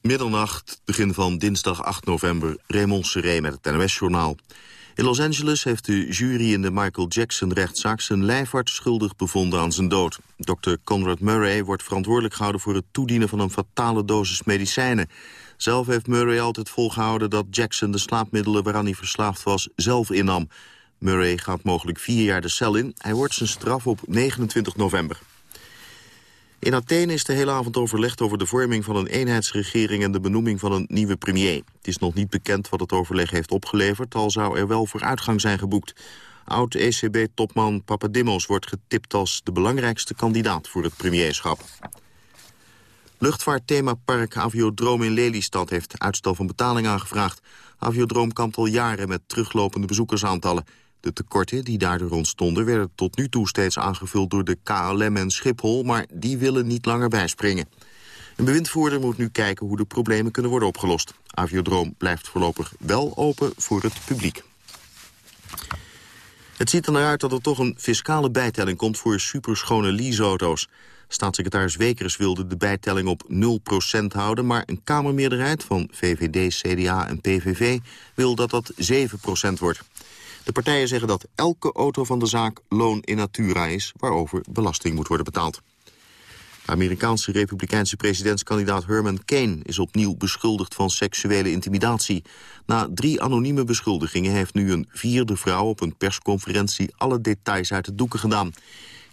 Middernacht, begin van dinsdag 8 november, Raymond Seré met het NOS-journaal. In Los Angeles heeft de jury in de Michael Jackson-rechtszaak... zijn lijfarts schuldig bevonden aan zijn dood. Dr. Conrad Murray wordt verantwoordelijk gehouden... voor het toedienen van een fatale dosis medicijnen. Zelf heeft Murray altijd volgehouden dat Jackson de slaapmiddelen... waaraan hij verslaafd was, zelf innam. Murray gaat mogelijk vier jaar de cel in. Hij wordt zijn straf op 29 november. In Athene is de hele avond overlegd over de vorming van een eenheidsregering en de benoeming van een nieuwe premier. Het is nog niet bekend wat het overleg heeft opgeleverd, al zou er wel vooruitgang zijn geboekt. Oud-ECB-topman Papadimos wordt getipt als de belangrijkste kandidaat voor het premierschap. Luchtvaartthemapark Aviodroom in Lelystad heeft uitstel van betaling aangevraagd. Aviodroom kampt al jaren met teruglopende bezoekersaantallen. De tekorten die daardoor ontstonden werden tot nu toe steeds aangevuld door de KLM en Schiphol, maar die willen niet langer bijspringen. Een bewindvoerder moet nu kijken hoe de problemen kunnen worden opgelost. Aviodroom blijft voorlopig wel open voor het publiek. Het ziet er naar uit dat er toch een fiscale bijtelling komt voor superschone leaseauto's. Staatssecretaris Wekers wilde de bijtelling op 0% houden... maar een Kamermeerderheid van VVD, CDA en PVV wil dat dat 7% wordt. De partijen zeggen dat elke auto van de zaak loon in natura is... waarover belasting moet worden betaald. Amerikaanse republikeinse presidentskandidaat Herman Kane... is opnieuw beschuldigd van seksuele intimidatie. Na drie anonieme beschuldigingen heeft nu een vierde vrouw... op een persconferentie alle details uit de doeken gedaan.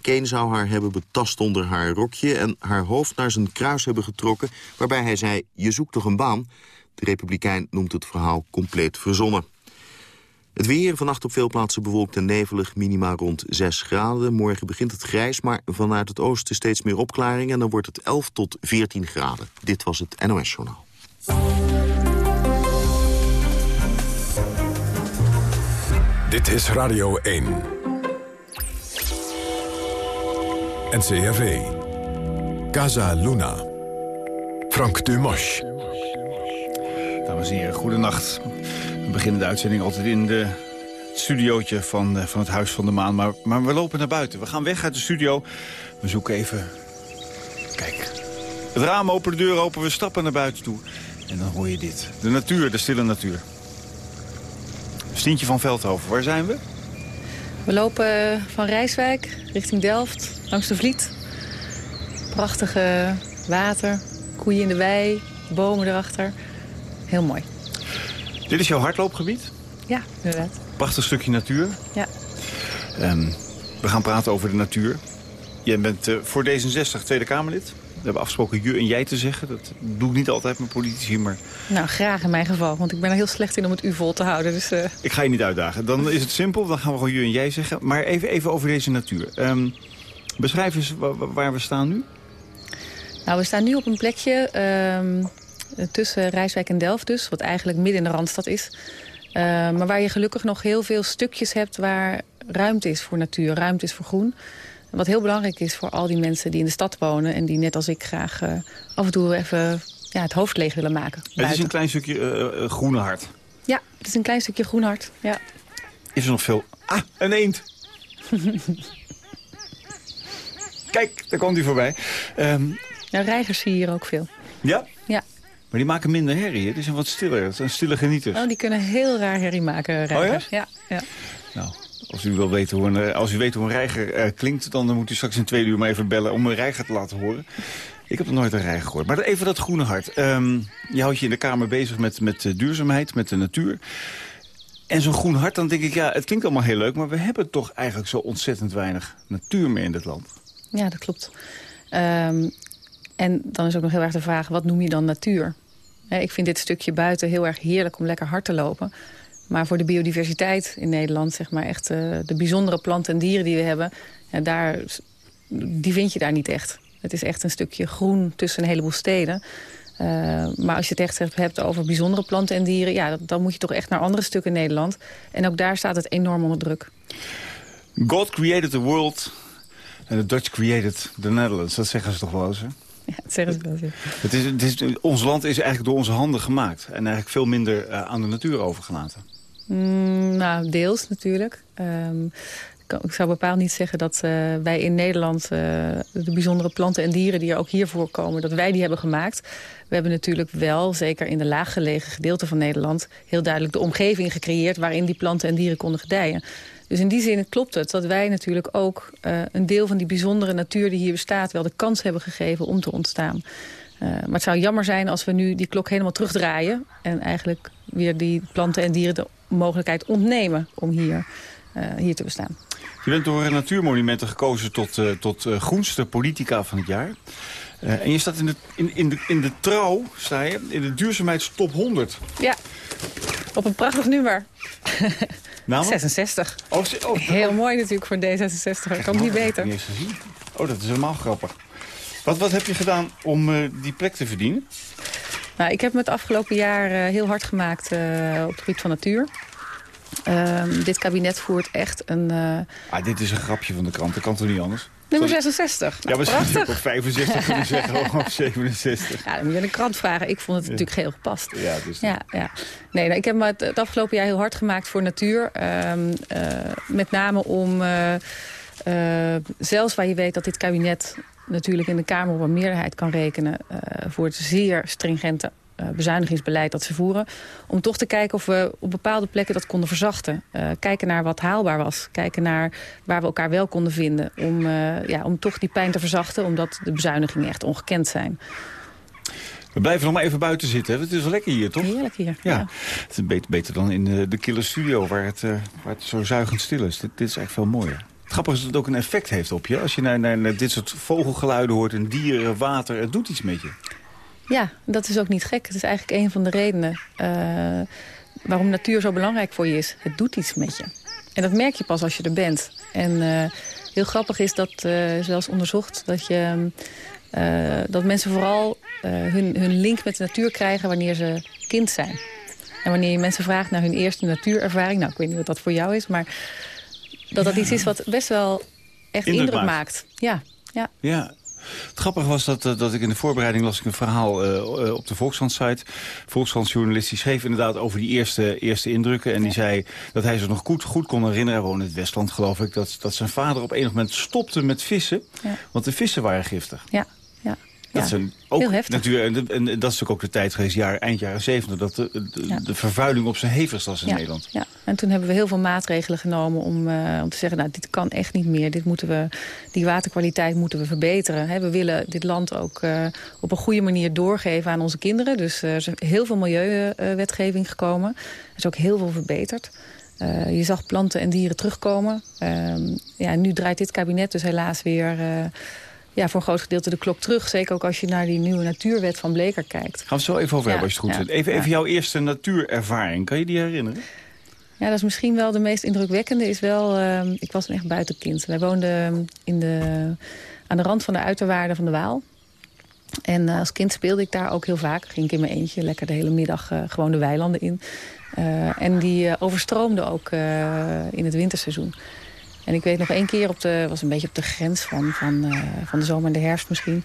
Kane zou haar hebben betast onder haar rokje... en haar hoofd naar zijn kruis hebben getrokken... waarbij hij zei, je zoekt toch een baan? De republikein noemt het verhaal compleet verzonnen. Het weer, vannacht op veel plaatsen bewolkt en nevelig, minima rond 6 graden. Morgen begint het grijs, maar vanuit het oosten steeds meer opklaringen... en dan wordt het 11 tot 14 graden. Dit was het NOS Journaal. Dit is Radio 1. NCRV. Casa Luna. Frank Dumas. Dames en heren, goedenacht. We beginnen de uitzending altijd in de studiootje van, eh, van het Huis van de Maan. Maar, maar we lopen naar buiten. We gaan weg uit de studio. We zoeken even... Kijk. Het raam open, de deur open. We stappen naar buiten toe. En dan hoor je dit. De natuur, de stille natuur. Stientje van Veldhoven, waar zijn we? We lopen van Rijswijk richting Delft, langs de Vliet. Prachtige water, koeien in de wei, bomen erachter. Heel mooi. Dit is jouw hardloopgebied? Ja, inderdaad. Prachtig stukje natuur. Ja. Um, we gaan praten over de natuur. Jij bent uh, voor D66 Tweede Kamerlid. We hebben afgesproken je en jij te zeggen. Dat doe ik niet altijd met politici, maar... Nou, graag in mijn geval, want ik ben er heel slecht in om het u vol te houden. Dus, uh... Ik ga je niet uitdagen. Dan is het simpel, dan gaan we gewoon je en jij zeggen. Maar even, even over deze natuur. Um, beschrijf eens waar we staan nu. Nou, we staan nu op een plekje... Um tussen Rijswijk en Delft dus, wat eigenlijk midden in de Randstad is. Uh, maar waar je gelukkig nog heel veel stukjes hebt waar ruimte is voor natuur, ruimte is voor groen. Wat heel belangrijk is voor al die mensen die in de stad wonen... en die net als ik graag uh, af en toe even ja, het hoofd leeg willen maken. Buiten. Het is een klein stukje uh, groene hart. Ja, het is een klein stukje groen hart, ja. Is er nog veel... Ah, een eend! Kijk, daar komt hij voorbij. Um... Ja, reigers zie je hier ook veel. Ja? Ja. Maar die maken minder herrie, het is een wat stiller. Het zijn stille genieters. Oh, die kunnen heel raar herrie maken, reigers. Oh ja? Ja, ja. Nou, als u, wil weten hoe een, als u weet hoe een reiger uh, klinkt... dan moet u straks in twee uur maar even bellen om een reiger te laten horen. Ik heb nog nooit een reiger gehoord. Maar even dat groene hart. Um, je houdt je in de Kamer bezig met, met duurzaamheid, met de natuur. En zo'n groen hart, dan denk ik, ja, het klinkt allemaal heel leuk... maar we hebben toch eigenlijk zo ontzettend weinig natuur meer in dit land. Ja, dat klopt. Um, en dan is ook nog heel erg de vraag, wat noem je dan natuur? Ik vind dit stukje buiten heel erg heerlijk om lekker hard te lopen. Maar voor de biodiversiteit in Nederland, zeg maar echt uh, de bijzondere planten en dieren die we hebben... Ja, daar, die vind je daar niet echt. Het is echt een stukje groen tussen een heleboel steden. Uh, maar als je het echt hebt over bijzondere planten en dieren... Ja, dan moet je toch echt naar andere stukken Nederland. En ook daar staat het enorm onder druk. God created the world and the Dutch created the Netherlands. Dat zeggen ze toch wel eens, hè? Ja, dat zeggen ze wel. Het is, het is, ons land is eigenlijk door onze handen gemaakt. En eigenlijk veel minder uh, aan de natuur overgelaten. Mm, nou, deels natuurlijk. Um, ik zou bepaald niet zeggen dat wij in Nederland... de bijzondere planten en dieren die er ook hier voorkomen... dat wij die hebben gemaakt. We hebben natuurlijk wel, zeker in de laaggelegen gedeelte van Nederland... heel duidelijk de omgeving gecreëerd... waarin die planten en dieren konden gedijen. Dus in die zin klopt het dat wij natuurlijk ook een deel van die bijzondere natuur die hier bestaat... wel de kans hebben gegeven om te ontstaan. Uh, maar het zou jammer zijn als we nu die klok helemaal terugdraaien... en eigenlijk weer die planten en dieren de mogelijkheid ontnemen om hier, uh, hier te bestaan. Je bent door Natuurmonumenten gekozen tot, tot groenste politica van het jaar. En je staat in de, in, in, de, in de trouw, sta je, in de duurzaamheidstop 100. Ja, op een prachtig nummer. Namelijk? 66. Oh, oh, Heel mooi natuurlijk voor D66, dat kan niet beter. Niet. Oh, dat is helemaal grappig. Wat, wat heb je gedaan om uh, die plek te verdienen? Nou, ik heb me het afgelopen jaar uh, heel hard gemaakt op het gebied van natuur. Um, dit kabinet voert echt een... Ah, dit is een grapje van de krant, dat kan toch niet anders? Nummer 66. Nou, ja, maar je op 65 kunnen zeggen, of 67. Ja, dan moet je de krant vragen. Ik vond het natuurlijk heel gepast. Ja, dus ja, ja. Nee, nou, ik heb me het, het, afgelopen jaar heel hard gemaakt voor natuur. Um, met name om... zelfs waar je weet dat dit kabinet natuurlijk in de Kamer op een meerderheid kan rekenen... Voor het zeer stringente bezuinigingsbeleid dat ze voeren. Om toch te kijken of we op bepaalde plekken dat konden verzachten. Uh, kijken naar wat haalbaar was. Kijken naar waar we elkaar wel konden vinden. Om, ja, om toch die pijn te verzachten. Omdat de bezuinigingen echt ongekend zijn. We blijven nog maar even buiten zitten. Het is wel lekker hier, toch? Heerlijk hier, ja. Het is beter, beter dan in de, de kille studio waar het, waar het zo zuigend stil is. Dit, dit is echt veel mooier. Grappig is dat het ook een effect heeft op je. Als je naar, naar, naar, dit soort vogelgeluiden hoort en dieren, water, het doet iets met je. Ja, dat is ook niet gek. Het is eigenlijk een van de redenen uh, waarom natuur zo belangrijk voor je is. Het doet iets met je. En dat merk je pas als je er bent. En uh, heel grappig is dat uh, zelfs onderzocht dat, je, dat mensen vooral hun, hun link met de natuur krijgen wanneer ze kind zijn. En wanneer je mensen vraagt naar hun eerste natuurervaring... nou, ik weet niet wat dat voor jou is, maar dat dat iets is wat best wel echt indruk, indruk maakt. Ja, ja. ja. Het grappige was dat, eh, dat ik in de voorbereiding las ik een verhaal uh, op de Volkskrant-site. Volkskrant-journalist die schreef inderdaad over die eerste, eerste indrukken. En die zei dat hij zich nog goed, goed kon herinneren. Hij woonde in het Westland, geloof ik. Dat, dat zijn vader op enig moment stopte met vissen. Ja. Want de vissen waren giftig. Ja, ja. Dat ja, is ook. Natuurlijk, en, dat is natuurlijk ook de tijd geweest, jaar, eind jaren zeventig... dat de, de, vervuiling op zijn hevigst was in Nederland. Ja, en toen hebben we heel veel maatregelen genomen om, uh, om te zeggen... nou, dit kan echt niet meer, dit moeten we, die waterkwaliteit moeten we verbeteren. we willen dit land ook uh, op een goede manier doorgeven aan onze kinderen. Dus uh, er is heel veel milieuwetgeving gekomen. Er is ook heel veel verbeterd. Je zag planten en dieren terugkomen. Uh, ja, nu draait dit kabinet dus helaas weer ja, voor een groot gedeelte de klok terug. Zeker ook als je naar die nieuwe natuurwet van Bleker kijkt. Gaan we zo even over hebben als je het goed vindt. Even, even jouw eerste natuurervaring. Kan je die herinneren? Ja, dat is misschien wel de meest indrukwekkende. Is wel, uh, ik was een echt buitenkind. Wij woonden in de, aan de rand van de uiterwaarden van de Waal. En uh, als kind speelde ik daar ook heel vaak. Ging ik in mijn eentje lekker de hele middag uh, gewoon de weilanden in. Uh, en die overstroomde ook in het winterseizoen. En ik weet nog één keer, op de, was een beetje op de grens van, van, uh, van de zomer en de herfst misschien...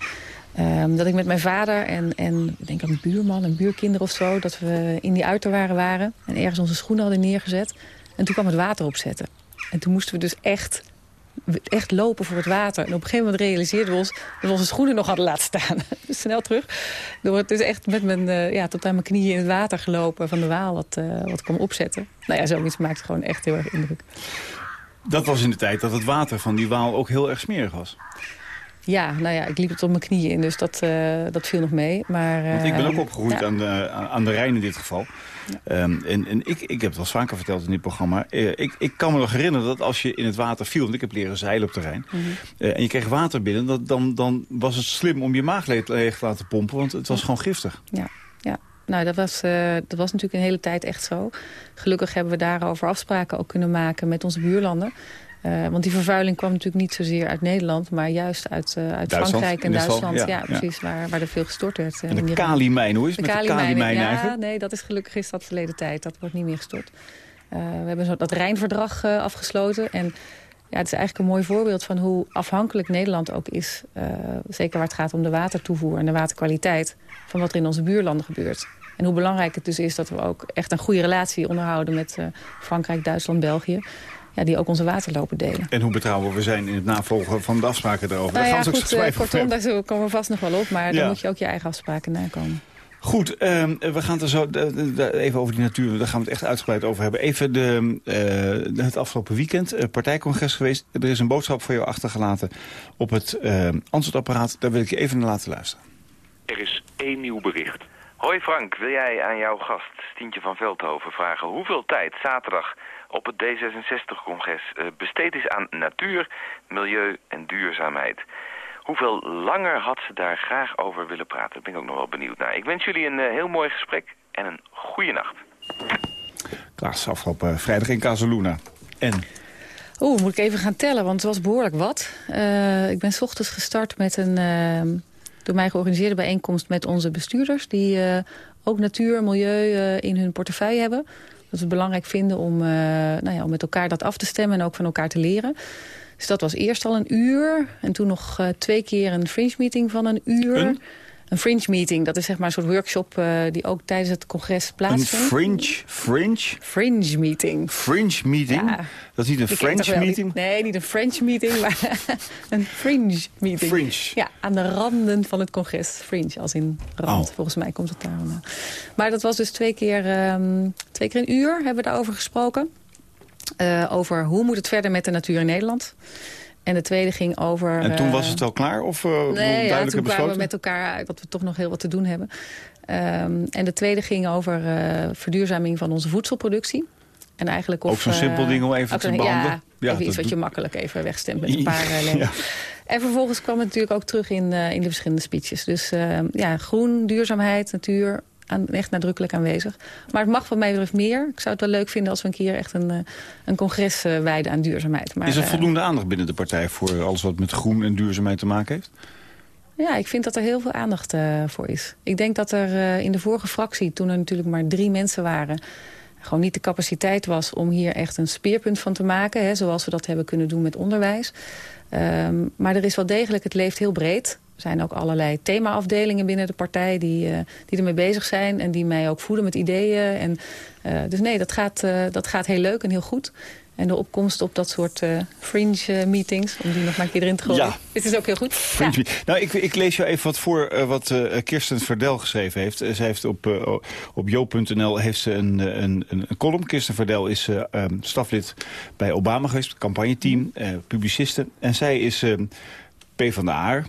Um, dat ik met mijn vader en, en ik denk een buurman, een buurkinder of zo... dat we in die uiterwaren waren en ergens onze schoenen hadden neergezet. En toen kwam het water opzetten. En toen moesten we dus echt, echt lopen voor het water. En op een gegeven moment realiseerden we ons... dat we onze schoenen nog hadden laten staan. snel terug. Door het dus echt met mijn, uh, ja, tot aan mijn knieën in het water gelopen... van de Waal wat, uh, wat kwam opzetten. Nou ja, zoiets maakt gewoon echt heel erg indruk. Dat was in de tijd dat het water van die Waal ook heel erg smerig was. Ja, nou ja, ik liep het op mijn knieën in, dus dat, uh, dat viel nog mee. Maar, uh, Want ik ben ook opgegroeid ja. aan, de, aan de Rijn in dit geval. Ja. Um, en en ik, ik heb het wel vaker verteld in dit programma. Uh, ik, ik kan me nog herinneren dat als je in het water viel... want ik heb leren zeilen op de Rijn... Mm -hmm. en je kreeg water binnen... Dat, dan, dan was het slim om je maag leeg te laten pompen... want het was gewoon giftig. Ja, ja. Nou, dat was, uh, dat was natuurlijk een hele tijd echt zo. Gelukkig hebben we daarover afspraken ook kunnen maken met onze buurlanden. Uh, want die vervuiling kwam natuurlijk niet zozeer uit Nederland... maar juist uit, uh, uit Frankrijk en Duitsland. Ja, ja, precies. Waar, waar er veel gestort werd. en de Kali-mijn, hoe is het de met de Kali-mijn Ja, nee, dat is gelukkig is dat verleden tijd. Dat wordt niet meer gestort. we hebben zo dat Rijnverdrag afgesloten. En ja, het is eigenlijk een mooi voorbeeld van hoe afhankelijk Nederland ook is. zeker waar het gaat om de watertoevoer en de waterkwaliteit... van wat er in onze buurlanden gebeurt. En hoe belangrijk het dus is dat we ook echt een goede relatie onderhouden met uh, Frankrijk, Duitsland, België. ja, die ook onze waterlopen delen. En hoe betrouwbaar we zijn in het navolgen van de afspraken daarover. Nou daar ja, gaan we goed, straks uh, kortom, daar komen we vast nog wel op. Maar Ja. dan moet je ook je eigen afspraken nakomen. Goed, ehm, we gaan het er zo even over die natuur. Daar gaan we het echt uitgebreid over hebben. Even de, eh, het afgelopen weekend, eh, partijcongres geweest. Er is een boodschap voor jou achtergelaten op het eh, antwoordapparaat. Daar wil ik je even naar laten luisteren. Er is één nieuw bericht. Hoi Frank, wil jij aan jouw gast Stientje van Veldhoven vragen hoeveel tijd zaterdag op het D66-congres eh, besteed is aan natuur, milieu en duurzaamheid? Hoeveel langer had ze daar graag over willen praten? Daar ben ik ook nog wel benieuwd naar. Ik wens jullie een eh, heel mooi gesprek en een goede nacht. Klaas, afgelopen vrijdag in Casaluna. En Oeh, moet ik even gaan tellen, want het was behoorlijk wat. Eh, ik ben 's ochtends gestart met een eh, door mij georganiseerde bijeenkomst met onze bestuurders... die eh, ook natuur, milieu eh, in hun portefeuille hebben. Dat we het belangrijk vinden om, eh, nou ja, om met elkaar dat af te stemmen en ook van elkaar te leren. Dus dat was eerst al een uur. En toen nog eh, twee keer een fringe meeting van een uur. Een? Een fringe meeting, dat is zeg maar een soort workshop... eh, die ook tijdens het congres een plaatsvindt. fringe, fringe, Fringe meeting. fringe meeting. Ja. Dat is niet een Je toch French meeting. niet- nee, niet een French meeting, maar een fringe meeting. Fringe. Ja, aan de randen van het congres. Fringe, als in rand. Oh. Volgens mij komt het daar. Maar dat was dus twee keer, ehm, twee keer een uur hebben we daarover gesproken. Eh, over hoe moet het verder met de natuur in Nederland. En de tweede ging over... En toen eh, was het al klaar? Of uh, Nee, ja, toen kwamen besloten? we met elkaar uit dat we toch nog heel wat te doen hebben. Ehm, en de tweede ging over eh, verduurzaming van onze voedselproductie. En eigenlijk of, Ook zo'n eh, simpel ding om even te behandelen? Ja, Ja, even iets wat je makkelijk even wegstemt met een paar uh, Ja. En vervolgens kwam het natuurlijk ook terug in, in de verschillende speeches. Dus ja, groen, duurzaamheid, natuur, aan, echt nadrukkelijk aanwezig. Maar het mag wat mij betreft meer. Ik zou het wel leuk vinden als we een keer echt een, uh, een congres uh, wijden aan duurzaamheid. Maar, Is er voldoende aandacht binnen de partij voor alles wat met groen en duurzaamheid te maken heeft? Ja, ik vind dat er heel veel aandacht uh, voor is. Ik denk dat er uh, in de vorige fractie, toen er natuurlijk maar drie mensen waren... gewoon niet de capaciteit was om hier echt een speerpunt van te maken. Hè, zoals we dat hebben kunnen doen met onderwijs. Um, maar er is wel degelijk, het leeft heel breed. Er zijn ook allerlei themaafdelingen binnen de partij die, uh, die ermee bezig zijn... en die mij ook voeden met ideeën. En, uh, dus nee, dat gaat, uh, dat gaat heel leuk en heel goed. En de opkomst op dat soort fringe meetings, om die nog maar een keer erin te gooien. Ja. Dit is ook heel goed. Fringe ja. Nou, ik, ik, lees jou even wat voor wat Kirsten Verdel geschreven heeft. Zij heeft op, op jo.nl heeft ze een, een, een, column. Kirsten Verdel is um, staflid bij Obama geweest, campagneteam, uh, publiciste. En zij is uh, P van de A,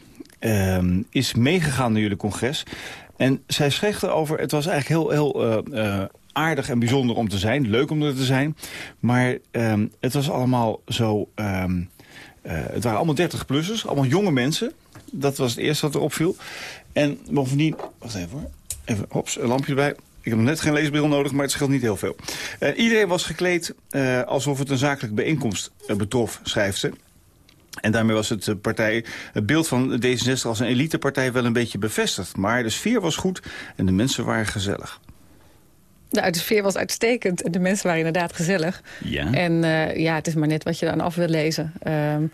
um, is meegegaan naar jullie congres. En zij schreef erover, het was eigenlijk heel... heel uh, aardig en bijzonder om te zijn. Leuk om er te zijn. Maar um, het was allemaal zo... Um, uh, het waren allemaal 30-plussers. Allemaal jonge mensen. Dat was het eerste wat er opviel. En bovendien... Wacht even hoor. Even, hops, een lampje erbij. Ik heb net geen leesbril nodig, maar het scheelt niet heel veel. Iedereen was gekleed alsof het een zakelijke bijeenkomst betrof, schrijft ze. En daarmee was het, partij, het beeld van D66 als een elitepartij wel een beetje bevestigd. Maar de sfeer was goed en de mensen waren gezellig. Nou, de sfeer was uitstekend en de mensen waren inderdaad gezellig. Ja. En uh, ja, het is maar net wat je aan af wil lezen. Um,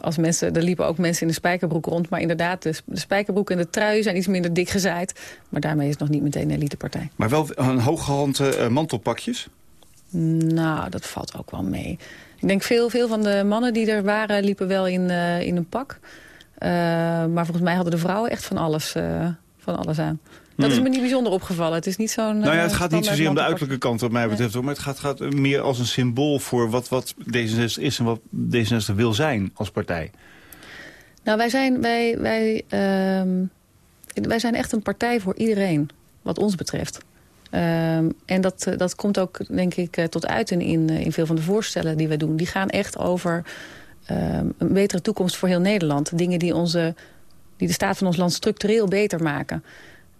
als mensen, er liepen ook mensen in de spijkerbroek rond. Maar inderdaad, de, de spijkerbroek en de trui zijn iets minder dik gezaaid. Maar daarmee is het nog niet meteen een elitepartij. Maar wel een hooggehalte uh, mantelpakjes? Nou, dat valt ook wel mee. Ik denk veel, veel van de mannen die er waren liepen wel in, uh, in een pak. Uh, maar volgens mij hadden de vrouwen echt van alles, van alles aan. Dat is me niet bijzonder opgevallen. Het is niet zo'n. Nou ja, het gaat niet zozeer om de uiterlijke kant, wat mij betreft. Maar het gaat, gaat, meer als een symbool voor wat, wat D66 is en wat D66 wil zijn als partij. Nou, wij zijn, wij, wij, uh, wij zijn echt een partij voor iedereen, wat ons betreft. Uh, en dat, dat komt ook, denk ik, tot uit in, in, in veel van de voorstellen die we doen. Die gaan echt over een betere toekomst voor heel Nederland. Dingen die, onze, die de staat van ons land structureel beter maken.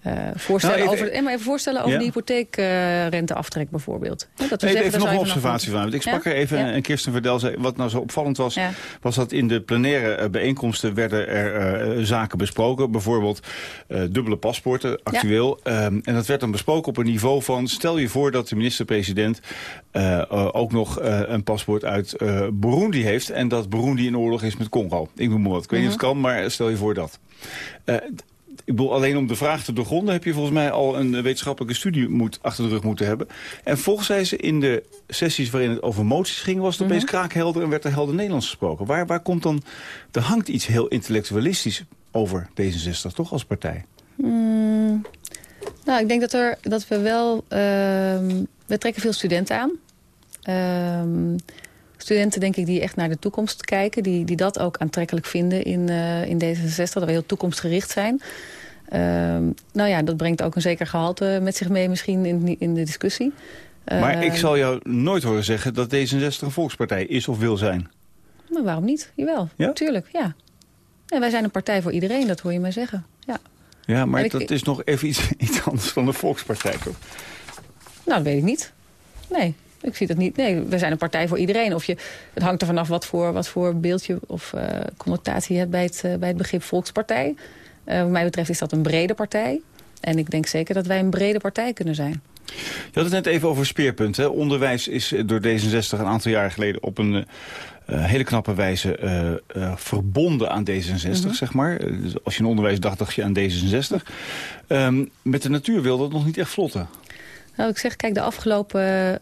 Uh, voorstellen, nou, even, over, even voorstellen over ja. de hypotheekrenteaftrek uh, bijvoorbeeld. Ja, dat we even, even nog een observatie van. Ik sprak ja? er even en Kirsten Verdel zei, wat nou zo opvallend was... Ja. was dat in de plenaire bijeenkomsten werden er uh, zaken besproken. Bijvoorbeeld dubbele paspoorten, actueel. Um, en dat werd dan besproken op een niveau van... stel je voor dat de minister-president ook nog een paspoort uit Burundi heeft... en dat Burundi in oorlog is met Congo. Ik noem maar wat. Ik weet niet of het kan, maar stel je voor dat ik bedoel, alleen om de vraag te doorgronden... heb je volgens mij al een wetenschappelijke studie moet, achter de rug moeten hebben. En volgens zij ze in de sessies waarin het over moties ging... was het opeens Mhm. kraakhelder en werd er helder Nederlands gesproken. Waar, waar komt dan... Er hangt iets heel intellectualistisch over D66, toch, als partij? Mm, nou, ik denk dat, er, dat we wel... ehm, we trekken veel studenten aan. Ehm, studenten, denk ik, die echt naar de toekomst kijken. Die, die dat ook aantrekkelijk vinden in, eh, in D66. Dat we heel toekomstgericht zijn. Ehm, nou ja, dat brengt ook een zeker gehalte met zich mee misschien in, in de discussie. Maar Ehm, ik zal jou nooit horen zeggen dat D66 een volkspartij is of wil zijn. Maar waarom niet? Jawel, Ja? tuurlijk, ja. ja. Wij zijn een partij voor iedereen, dat hoor je mij zeggen. Ja. Ja, maar En ik- dat is nog even iets, iets anders dan een volkspartij, toch? Nou, dat weet ik niet. Nee, ik zie dat niet. Nee, we zijn een partij voor iedereen. Of je, het hangt er vanaf wat voor, wat voor beeldje of eh, connotatie je hebt bij het, eh, bij het begrip volkspartij. Eh, wat mij betreft is dat een brede partij. En ik denk zeker dat wij een brede partij kunnen zijn. Je had het net even over speerpunten. hè. Onderwijs is door D66 een aantal jaar geleden op een eh, hele knappe wijze eh, verbonden aan D66, zeg maar. Dus als je een onderwijs dacht, dacht je aan D66. Ehm, met de natuur wilde het nog niet echt vlotten. Nou, ik zeg, kijk, de afgelopen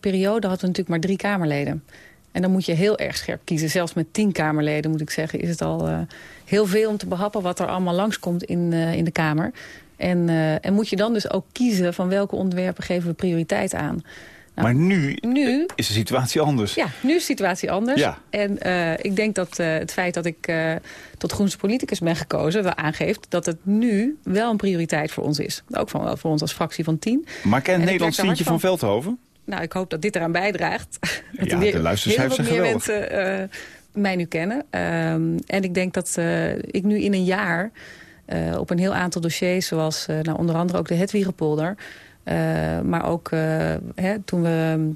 periode hadden we natuurlijk maar drie Kamerleden. En dan moet je heel erg scherp kiezen. Zelfs met tien Kamerleden, moet ik zeggen, is het al heel veel om te behappen wat er allemaal langskomt in, eh, in de Kamer. En, eh, en moet je dan dus ook kiezen van welke onderwerpen geven we prioriteit aan. Nou, maar nu, nu is de situatie anders. ja, nu is de situatie anders. Ja. En eh, ik denk dat het feit dat ik tot groenste politicus ben gekozen... wel aangeeft dat het nu wel een prioriteit voor ons is. Ook van, wel voor ons als fractie van tien. Maar kent ik Nederland werk er Stientje hard van Veldhoven? Nou, ik hoop dat dit eraan bijdraagt. Dat Ja, er weer de luistercijfers heel zijn mensen eh, mij nu kennen. Ehm, en ik denk dat eh, ik nu in een jaar eh, op een heel aantal dossiers... zoals eh, nou, onder andere ook de Hedwiegepolder... eh, maar ook hè, toen we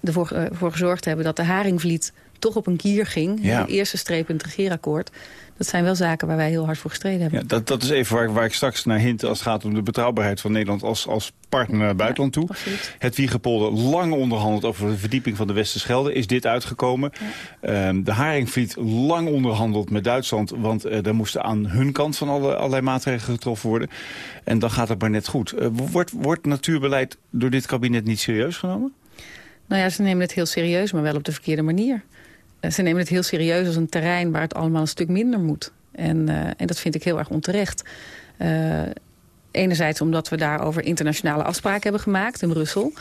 ervoor eh, voor gezorgd hebben... dat de Haringvliet toch op een kier ging. Ja. De eerste streep in het regeerakkoord. Dat zijn wel zaken waar wij heel hard voor gestreden hebben. Ja, dat, dat is even waar, waar ik straks naar hint als het gaat om de betrouwbaarheid van Nederland als, als partner naar het buitenland toe. Het Wiegepolder lang onderhandeld over de verdieping van de Westerschelde. Is dit uitgekomen? Ehm, de Haringvliet lang onderhandeld met Duitsland. Want eh er moesten aan hun kant van alle, allerlei maatregelen getroffen worden. En dan gaat het maar net goed. Eh, wordt, wordt natuurbeleid door dit kabinet niet serieus genomen? Nou ja, ze nemen het heel serieus, maar wel op de verkeerde manier. Ze nemen het heel serieus als een terrein waar het allemaal een stuk minder moet. En, eh, en dat vind ik heel erg onterecht. Eh, enerzijds omdat we daarover internationale afspraken hebben gemaakt in Brussel.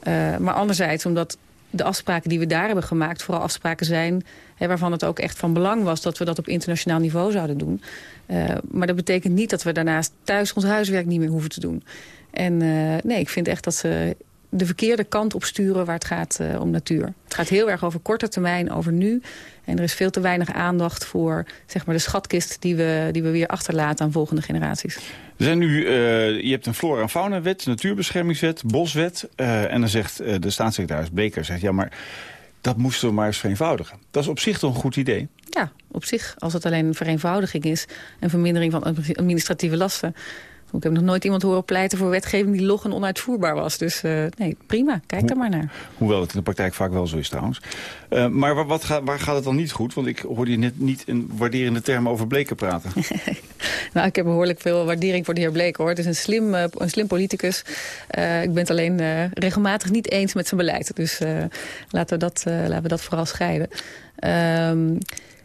Eh, maar anderzijds omdat de afspraken die we daar hebben gemaakt... vooral afspraken zijn hè, waarvan het ook echt van belang was... dat we dat op internationaal niveau zouden doen. Maar dat betekent niet dat we daarnaast thuis ons huiswerk niet meer hoeven te doen. En nee, ik vind echt dat ze de verkeerde kant op sturen waar het gaat eh, om natuur. Het gaat heel erg over korte termijn, over nu. En er is veel te weinig aandacht voor zeg maar, de schatkist... die we, die we weer achterlaten aan volgende generaties. Er zijn nu, eh, je hebt een flora- en faunawet, natuurbeschermingswet, boswet. eh, en dan zegt de staatssecretaris Bleker, zegt, ja maar dat moesten we maar eens vereenvoudigen. Dat is op zich toch een goed idee? Ja, op zich, als het alleen een vereenvoudiging is... en vermindering van administratieve lasten... Ik heb nog nooit iemand horen pleiten voor wetgeving die log en onuitvoerbaar was. Dus eh, nee, prima, kijk er maar naar. Hoewel het in de praktijk vaak wel zo is trouwens. Eh, maar waar, wat gaat, waar gaat het dan niet goed? Want ik hoorde je net niet in waarderende termen over Bleker praten. Nou, ik heb behoorlijk veel waardering voor de heer Bleek, hoor. Het is een slim, eh, een slim politicus. Ik ben het alleen regelmatig niet eens met zijn beleid. Dus laten, we dat, laten we dat vooral scheiden. Ehm,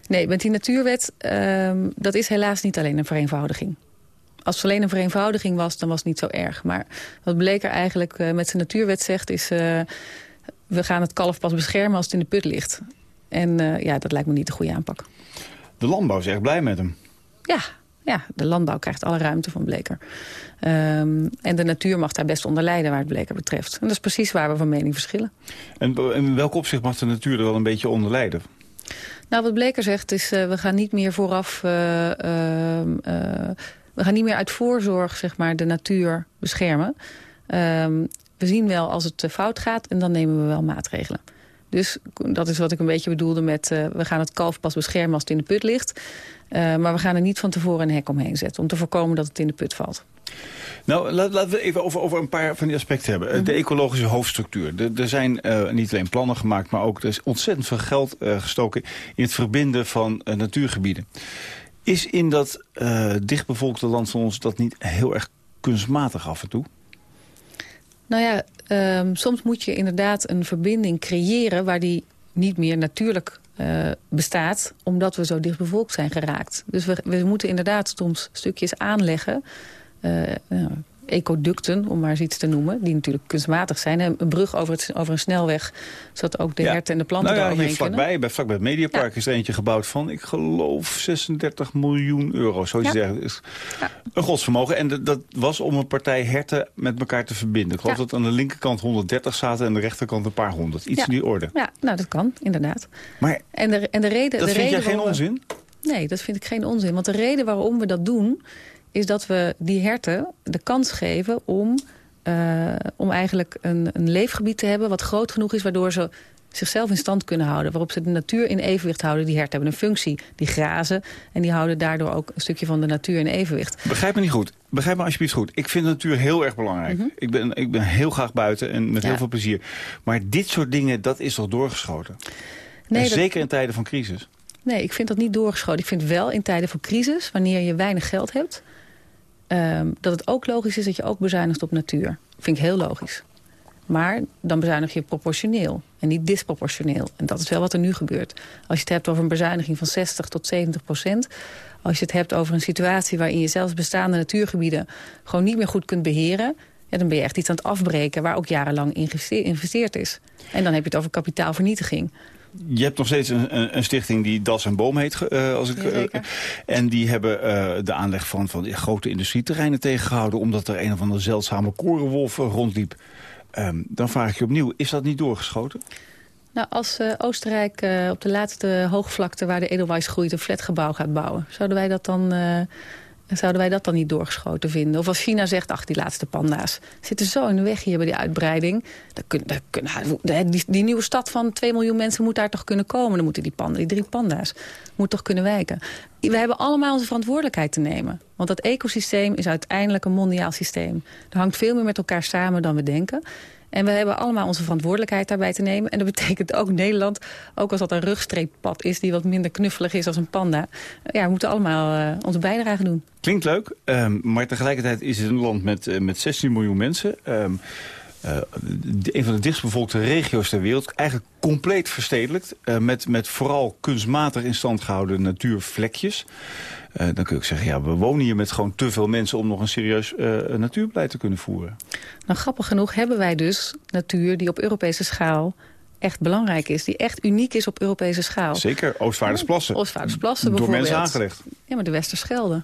nee, met die natuurwet, ehm, dat is helaas niet alleen een vereenvoudiging. Als het alleen een vereenvoudiging was, dan was het niet zo erg. Maar wat Bleker eigenlijk eh, met zijn natuurwet zegt is... eh, we gaan het kalf pas beschermen als het in de put ligt. En eh, ja, dat lijkt me niet de goede aanpak. De landbouw is echt blij met hem. Ja, ja, de landbouw krijgt alle ruimte van Bleker. Ehm, en de natuur mag daar best onder lijden waar het Bleker betreft. En dat is precies waar we van mening verschillen. En in welk opzicht mag de natuur er wel een beetje onder lijden? Nou, wat Bleker zegt is, uh, we gaan niet meer vooraf... Uh, uh, we gaan niet meer uit voorzorg zeg maar, de natuur beschermen. Ehm, we zien wel als het fout gaat en dan nemen we wel maatregelen. Dus dat is wat ik een beetje bedoelde met... Uh, we gaan het kalf pas beschermen als het in de put ligt. Uh, maar we gaan er niet van tevoren een hek omheen zetten... om te voorkomen dat het in de put valt. Nou, laten we even over, over een paar van die aspecten hebben. Mm -hmm. De ecologische hoofdstructuur. Er zijn uh, niet alleen plannen gemaakt... maar ook er is ontzettend veel geld gestoken... in het verbinden van natuurgebieden. Is in dat uh, dichtbevolkte land van ons dat niet heel erg kunstmatig af en toe? Nou ja, um, soms moet je inderdaad een verbinding creëren... waar die niet meer natuurlijk uh, bestaat... omdat we zo dichtbevolkt zijn geraakt. Dus we, we moeten inderdaad soms stukjes aanleggen... Uh, ecoducten, om maar eens iets te noemen... die natuurlijk kunstmatig zijn. Een brug over, het, over een snelweg, zodat ook de ja. herten en de planten nou ja, vlakbij, bij, vlakbij het Mediapark is er eentje gebouwd van... ik geloof 36 miljoen euro, zo ja. zeggen. Is Een godsvermogen. En dat was om een partij herten met elkaar te verbinden. Ik geloof dat aan de linkerkant 130 zaten... en aan de rechterkant een paar honderd. Iets in die orde. Ja, nou dat kan, inderdaad. Maar en de, en de reden, dat de vind reden jij geen onzin? Nee, dat vind ik geen onzin. Want de reden waarom we dat doen is dat we die herten de kans geven om, uh, om eigenlijk een, een leefgebied te hebben... wat groot genoeg is waardoor ze zichzelf in stand kunnen houden. Waarop ze de natuur in evenwicht houden. Die herten hebben een functie. Die grazen en die houden daardoor ook een stukje van de natuur in evenwicht. Begrijp me niet goed. Begrijp me alsjeblieft goed. Ik vind de natuur heel erg belangrijk. Mm -hmm. ik, ben, ik ben heel graag buiten en met ja. heel veel plezier. Maar dit soort dingen, dat is toch doorgeschoten? Nee, dat... Zeker in tijden van crisis. Nee, ik vind dat niet doorgeschoten. Ik vind wel in tijden van crisis, wanneer je weinig geld hebt... Um, dat het ook logisch is dat je ook bezuinigt op natuur. Vind ik heel logisch. Maar dan bezuinig je proportioneel en niet disproportioneel. En dat is wel wat er nu gebeurt. Als je het hebt over een bezuiniging van 60 tot 70 procent... als je het hebt over een situatie waarin je zelfs bestaande natuurgebieden... gewoon niet meer goed kunt beheren... Dan ben je echt iets aan het afbreken waar ook jarenlang geïnvesteerd is. En dan heb je het over kapitaalvernietiging. Je hebt nog steeds een, een, stichting die Das en Boom heet. Uh, als ik, uh, en die hebben uh, de aanleg van, van grote industrieterreinen tegengehouden... omdat er een of andere zeldzame korenwolf rondliep. Um, dan vraag ik je opnieuw, is dat niet doorgeschoten? Nou, als Oostenrijk op de laatste hoogvlakte waar de Edelweiss groeit... een flatgebouw gaat bouwen, zouden wij dat dan Zouden wij dat dan niet doorgeschoten vinden? Of als China zegt, ach, die laatste panda's zitten zo in de weg hier bij die uitbreiding. Kun, die, die, nieuwe stad van 2 miljoen mensen moet daar toch kunnen komen. Dan moeten die, panda, die drie panda's moet toch kunnen wijken. We hebben allemaal onze verantwoordelijkheid te nemen. Want dat ecosysteem is uiteindelijk een mondiaal systeem. Dat hangt veel meer met elkaar samen dan we denken. En we hebben allemaal onze verantwoordelijkheid daarbij te nemen. En dat betekent ook Nederland, ook als dat een rugstreeppad is... die wat minder knuffelig is als een panda... ja, we moeten allemaal uh, onze bijdrage doen. Klinkt leuk, um, maar tegelijkertijd is het een land met, uh, met 16 miljoen mensen... Um, een van de dichtstbevolkte regio's ter wereld. Eigenlijk compleet verstedelijkt. Met, met vooral kunstmatig in stand gehouden natuurvlekjes. Uh, dan kun je ook zeggen, ja, we wonen hier met gewoon te veel mensen... om nog een serieus natuurbeleid te kunnen voeren. Nou, grappig genoeg hebben wij dus natuur die op Europese schaal echt belangrijk is. Die echt uniek is op Europese schaal. Zeker, Oostvaardersplassen. Oostvaardersplassen Door mensen aangelegd. Ja, maar de Westerschelde.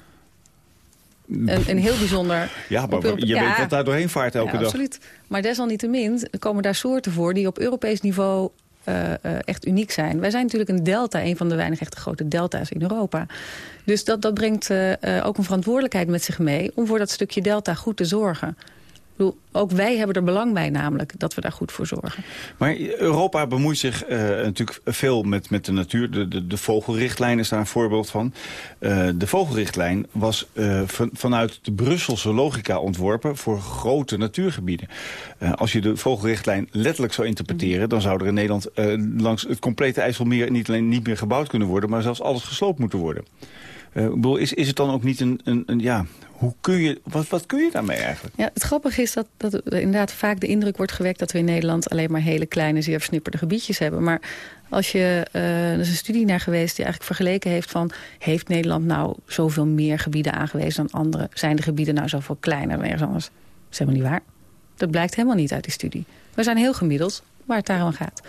Een, een, heel bijzonder... Ja, maar je ja, weet wat daar doorheen vaart elke ja, dag. Absoluut. Maar desalniettemin komen daar soorten voor... die op Europees niveau uh, uh, echt uniek zijn. Wij zijn natuurlijk een delta, een van de weinig echte grote delta's in Europa. Dus dat, dat brengt uh, ook een verantwoordelijkheid met zich mee... om voor dat stukje delta goed te zorgen bedoel, ook wij hebben er belang bij namelijk dat we daar goed voor zorgen. Maar Europa bemoeit zich uh, natuurlijk veel met, met de natuur. De, de, de vogelrichtlijn is daar een voorbeeld van. Uh, de vogelrichtlijn was uh, van, vanuit de Brusselse logica ontworpen voor grote natuurgebieden. als je de vogelrichtlijn letterlijk zou interpreteren... dan zou er in Nederland langs het complete IJsselmeer niet alleen niet meer gebouwd kunnen worden... maar zelfs alles gesloopt moeten worden. Uh, is, is het dan ook niet een, een, een, ja, hoe kun je, wat, kun je daarmee eigenlijk? Ja, het grappige is dat, dat inderdaad vaak de indruk wordt gewekt... dat we in Nederland alleen maar hele kleine, zeer versnipperde gebiedjes hebben. Maar als je, uh, er is een studie naar geweest die eigenlijk vergeleken heeft van... heeft Nederland nou zoveel meer gebieden aangewezen dan andere? Zijn de gebieden nou zoveel kleiner dan ergens anders? Dat is helemaal niet waar. Dat blijkt helemaal niet uit die studie. We zijn heel gemiddeld waar het daarom gaat.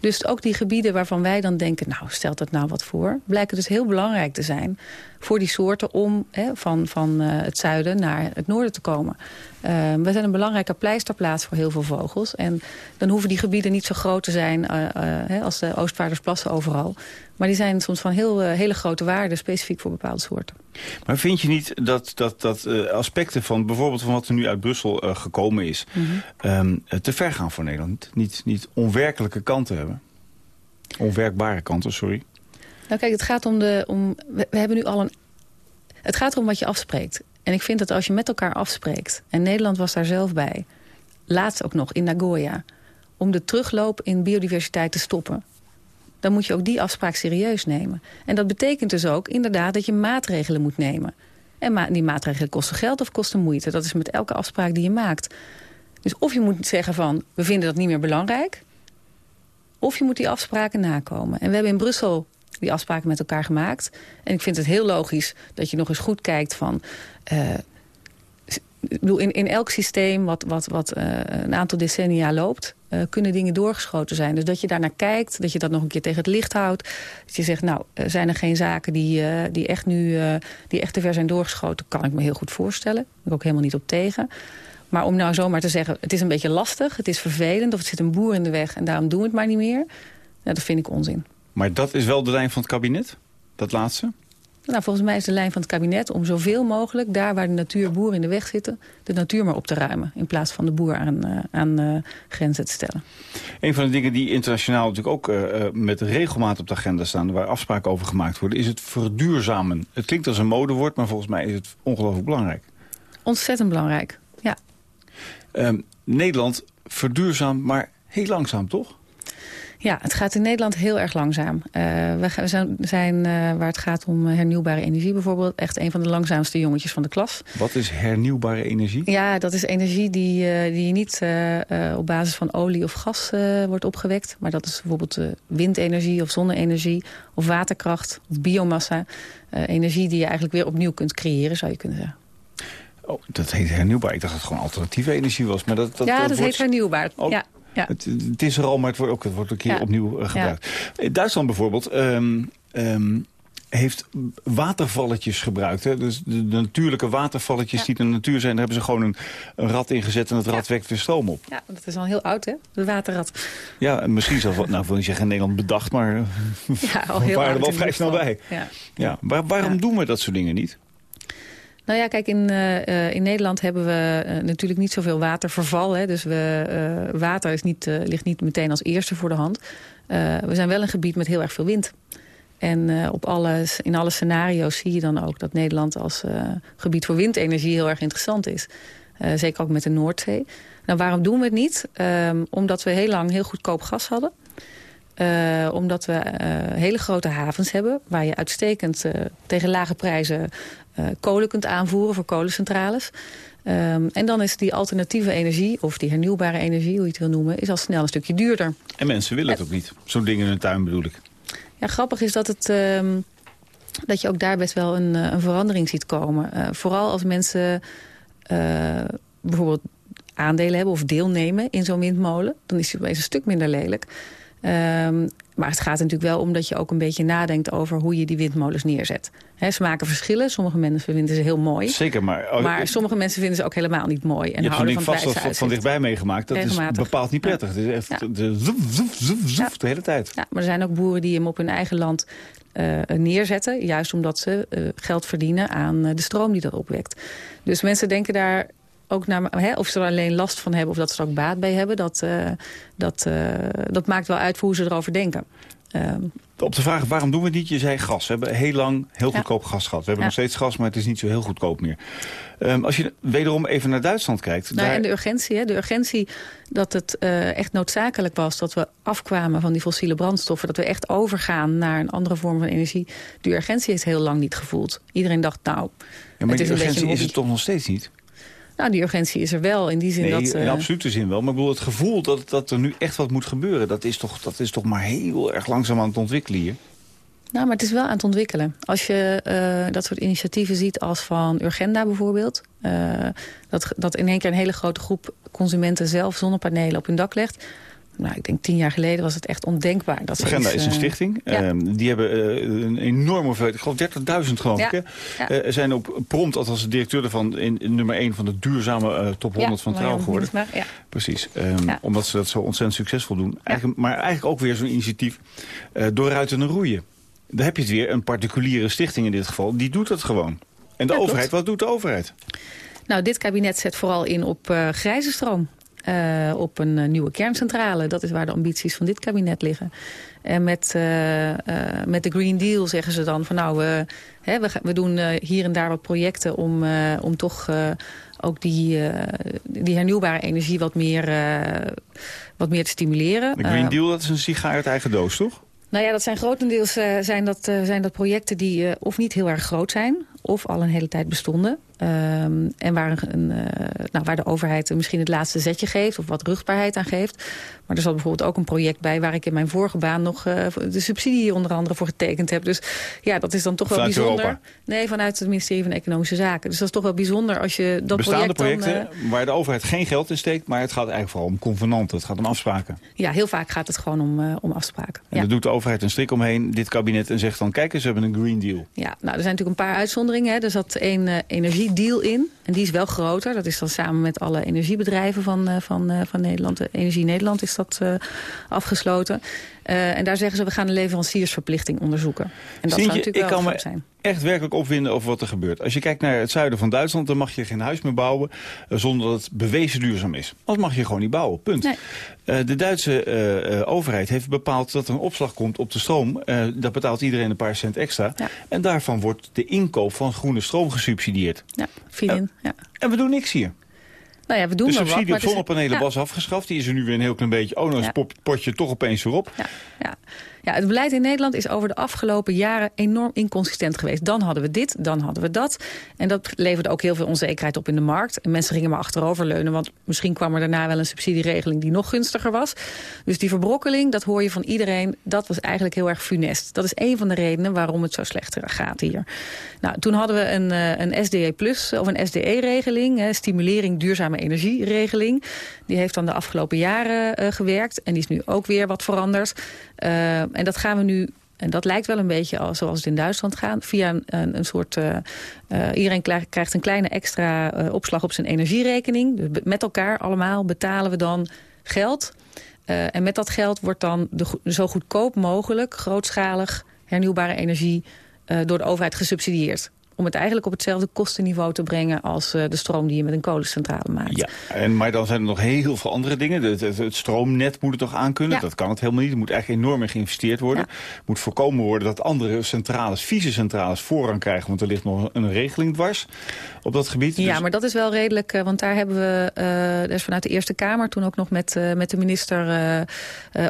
Dus ook die gebieden waarvan wij dan denken... nou, stelt dat nou wat voor... blijken dus heel belangrijk te zijn voor die soorten... om hè, van, van uh, het zuiden naar het noorden te komen. Uh, we zijn een belangrijke pleisterplaats voor heel veel vogels. En dan hoeven die gebieden niet zo groot te zijn... Uh, hè, als de Oostvaardersplassen overal. Maar die zijn soms van heel, hele grote waarde... specifiek voor bepaalde soorten. Maar vind je niet dat, dat, dat aspecten van bijvoorbeeld van wat er nu uit Brussel gekomen is... Mm -hmm. um, te ver gaan voor Nederland? Niet, niet onwerkelijke kanten hebben? Onwerkbare kanten, sorry. Nou kijk, het gaat om de... Om, we, hebben nu al een... Het gaat erom wat je afspreekt. En ik vind dat als je met elkaar afspreekt... en Nederland was daar zelf bij... laatst ook nog in Nagoya... om de terugloop in biodiversiteit te stoppen... dan moet je ook die afspraak serieus nemen. En dat betekent dus ook inderdaad dat je maatregelen moet nemen. En die maatregelen kosten geld of kosten moeite. Dat is met elke afspraak die je maakt. Dus of je moet zeggen van, we vinden dat niet meer belangrijk... of je moet die afspraken nakomen. En we hebben in Brussel die afspraken met elkaar gemaakt. En ik vind het heel logisch dat je nog eens goed kijkt van... Uh, in, in elk systeem wat, wat, wat uh, een aantal decennia loopt... Uh, kunnen dingen doorgeschoten zijn. Dus dat je daarnaar kijkt, dat je dat nog een keer tegen het licht houdt. Dat je zegt, nou, zijn er geen zaken die, die, echt nu, die echt te ver zijn doorgeschoten... kan ik me heel goed voorstellen. Daar ben ik ook helemaal niet op tegen. Maar om nou zomaar te zeggen, het is een beetje lastig... het is vervelend of het zit een boer in de weg... en daarom doen we het maar niet meer... Nou, dat vind ik onzin. Maar dat is wel de lijn van het kabinet? Dat laatste? Nou, volgens mij is de lijn van het kabinet om zoveel mogelijk... daar waar de natuurboeren in de weg zitten... de natuur maar op te ruimen. In plaats van de boer aan, uh, aan uh, grenzen te stellen. Een van de dingen die internationaal natuurlijk ook uh, met regelmaat op de agenda staan... waar afspraken over gemaakt worden, is het verduurzamen. Het klinkt als een modewoord, maar volgens mij is het ongelooflijk belangrijk. Ontzettend belangrijk, ja. Um, Nederland verduurzaamt, maar heel langzaam, toch? Ja, het gaat in Nederland heel erg langzaam. Uh, we zijn, uh, waar het gaat om hernieuwbare energie bijvoorbeeld... echt een van de langzaamste jongetjes van de klas. Wat is hernieuwbare energie? Ja, dat is energie die, uh, die niet op basis van olie of gas wordt opgewekt. Maar dat is bijvoorbeeld windenergie of zonne-energie... of waterkracht of biomassa. energie die je eigenlijk weer opnieuw kunt creëren, zou je kunnen zeggen. Oh, dat heet hernieuwbaar. Ik dacht dat het gewoon alternatieve energie was. Maar dat, dat, ja, dat, dat wordt... heet hernieuwbaar. Oh. Ja. Ja. Het, het, is er al, maar het wordt ook het wordt een keer ja. opnieuw uh, gebruikt. Ja. Duitsland bijvoorbeeld um, um, heeft watervalletjes gebruikt. Hè? Dus de, de natuurlijke watervalletjes ja. die in de natuur zijn... daar hebben ze gewoon een, een rad ingezet en het rad wekt weer stroom op. Ja, dat is al heel oud, hè? De waterrad. Ja, misschien zelfs wat, nou wil niet zeggen in Nederland bedacht... maar ja, al heel we waren er wel vrij snel bij. Ja. Ja. Waar, waarom doen we dat soort dingen niet? Nou ja, kijk, in, uh, in Nederland hebben we uh, natuurlijk niet zoveel waterverval. Hè, dus we, water is niet, ligt niet meteen als eerste voor de hand. we zijn wel een gebied met heel erg veel wind. En op alle, in alle scenario's zie je dan ook dat Nederland als gebied voor windenergie heel erg interessant is. zeker ook met de Noordzee. Nou, waarom doen we het niet? Um, omdat we heel lang heel goedkoop gas hadden. Omdat we hele grote havens hebben... waar je uitstekend tegen lage prijzen kolen kunt aanvoeren voor kolencentrales. Um, en dan is die alternatieve energie, of die hernieuwbare energie... hoe je het wil noemen, is al snel een stukje duurder. En mensen willen het ook niet. Zo'n ding in hun tuin bedoel ik. Ja, grappig is dat, het, um, dat je ook daar best wel een, een verandering ziet komen. vooral als mensen bijvoorbeeld aandelen hebben of deelnemen in zo'n windmolen... dan is die opeens een stuk minder lelijk... Um, maar het gaat natuurlijk wel om dat je ook een beetje nadenkt over hoe je die windmolens neerzet. He, ze maken verschillen. Sommige mensen vinden ze heel mooi. Zeker, maar... Oh, maar sommige mensen vinden ze ook helemaal niet mooi. En je hebt zo'n ding vast van, van dichtbij meegemaakt. Dat is bepaald niet prettig. Het is echt ja. de, zoef, zoef, zoef, zoef, ja. de hele tijd. Ja, maar er zijn ook boeren die hem op hun eigen land uh, neerzetten. Juist omdat ze uh, geld verdienen aan uh, de stroom die dat opwekt. Dus mensen denken daar ook naar, hè, of ze er alleen last van hebben of dat ze er ook baat bij hebben... dat, uh, dat, uh, dat maakt wel uit voor hoe ze erover denken. Um, Op de vraag waarom doen we het niet, je zei gas. We hebben heel lang heel goedkoop ja. gas gehad. We hebben ja. nog steeds gas, maar het is niet zo heel goedkoop meer. Um, als je wederom even naar Duitsland kijkt... Nou, daar... En de urgentie, hè, de urgentie dat het uh, echt noodzakelijk was... dat we afkwamen van die fossiele brandstoffen... dat we echt overgaan naar een andere vorm van energie. Die urgentie heeft heel lang niet gevoeld. Iedereen dacht, nou... Ja, maar het die is urgentie is het toch nog steeds niet? Nou, die urgentie is er wel in die zin nee, dat... in absolute zin wel. Maar ik bedoel, het gevoel dat, dat er nu echt wat moet gebeuren... Dat is, toch, dat is toch maar heel erg langzaam aan het ontwikkelen hier? Nou, maar het is wel aan het ontwikkelen. Als je uh, dat soort initiatieven ziet als van Urgenda bijvoorbeeld... Uh, dat, dat in één keer een hele grote groep consumenten zelf zonnepanelen op hun dak legt nou, ik denk tien jaar geleden was het echt ondenkbaar. Dat Agenda is een stichting. Ja. Um, die hebben uh, een enorme hoeveelheid, ik geloof 30.000 geloof ja. ik. Ja. Uh, zijn op prompt, althans de directeur ervan, in, in nummer 1 van de duurzame uh, top 100 van Trouw geworden. Maar, Precies, um, omdat ze dat zo ontzettend succesvol doen. Maar eigenlijk ook weer zo'n initiatief door ruiten en roeien. Daar heb je het weer, een particuliere stichting in dit geval, die doet dat gewoon. En de overheid, klopt. wat doet de overheid? Nou, dit kabinet zet vooral in op grijze stroom. Uh, op een uh, nieuwe kerncentrale. Dat is waar de ambities van dit kabinet liggen. En met, uh, met de Green Deal zeggen ze dan van nou, hè, we, we doen hier en daar wat projecten om, om toch ook die, die hernieuwbare energie wat meer, wat meer te stimuleren. De Green Deal, dat is een sigaar uit eigen doos, toch? Nou ja, dat zijn grotendeels uh, zijn dat, uh, zijn dat projecten die uh, of niet heel erg groot zijn... of al een hele tijd bestonden. Um, en waar, een, nou, waar de overheid misschien het laatste zetje geeft... of wat rugbaarheid aan geeft. Maar er zat bijvoorbeeld ook een project bij... waar ik in mijn vorige baan nog de subsidie onder andere voor getekend heb. Dus ja, dat is dan toch wel bijzonder. Europa? Nee, vanuit het ministerie van Economische Zaken. Dus dat is toch wel bijzonder als je dat Bestaande project dan, projecten waar de overheid geen geld in steekt... maar het gaat eigenlijk vooral om convenanten. Het gaat om afspraken. Ja, heel vaak gaat het gewoon om, om afspraken. En ja. dan doet de overheid een strik omheen, dit kabinet, en zegt dan... kijk eens, we hebben een Green Deal. Ja, nou, er zijn natuurlijk een paar uitzonderingen. Hè. Er zat één energiedeal in. En die is wel groter. Dat is dan samen met alle energiebedrijven van, van, van Nederland. Energie Nederland is dat afgesloten. en daar zeggen ze, we gaan een leveranciersverplichting onderzoeken. En dat Sintje, zou natuurlijk ik wel kan me zijn. echt werkelijk opwinden over wat er gebeurt. Als je kijkt naar het zuiden van Duitsland... dan mag je geen huis meer bouwen zonder dat het bewezen duurzaam is. Dat mag je gewoon niet bouwen, punt. Nee. De Duitse overheid heeft bepaald dat er een opslag komt op de stroom. Dat betaalt iedereen een paar cent extra. Ja. En daarvan wordt de inkoop van groene stroom gesubsidieerd. Ja, ja. En we doen niks hier. Nou ja, we doen de subsidie wat, op zonnepanelen ja. was afgeschaft. Die is er nu weer een heel klein beetje. Oh, nou is het potje toch opeens weer op. Ja, ja. Ja, het beleid in Nederland is over de afgelopen jaren enorm inconsistent geweest. Dan hadden we dit, dan hadden we dat. En dat leverde ook heel veel onzekerheid op in de markt. En mensen gingen maar achteroverleunen, want misschien kwam er daarna wel een subsidieregeling die nog gunstiger was. Dus die verbrokkeling, dat hoor je van iedereen, dat was eigenlijk heel erg funest. Dat is een van de redenen waarom het zo slecht gaat hier. Nou, toen hadden we een, eh, een SDE Plus of een SDE-regeling, stimulering duurzame energieregeling. Die heeft dan de afgelopen jaren uh, gewerkt en die is nu ook weer wat veranderd. Uh, en dat gaan we nu en dat lijkt wel een beetje als, zoals het in Duitsland gaat. Via een, een, soort... Uh, iedereen krijgt een kleine extra opslag op zijn energierekening. Dus met elkaar allemaal betalen we dan geld. en met dat geld wordt dan de, zo goedkoop mogelijk... grootschalig hernieuwbare energie door de overheid gesubsidieerd om het eigenlijk op hetzelfde kostenniveau te brengen... als uh, de stroom die je met een kolencentrale maakt. Ja, en, maar dan zijn er nog heel veel andere dingen. Het, het, het stroomnet moet het toch aankunnen? Ja. Dat kan het helemaal niet. Er moet eigenlijk enorm in geïnvesteerd worden. Ja. moet voorkomen worden dat andere centrales, vieze centrales... voorrang krijgen, want er ligt nog een regeling dwars op dat gebied. Ja, Dus- maar dat is wel redelijk, uh, want daar hebben we... Uh, is vanuit de Eerste Kamer toen ook nog met, met de minister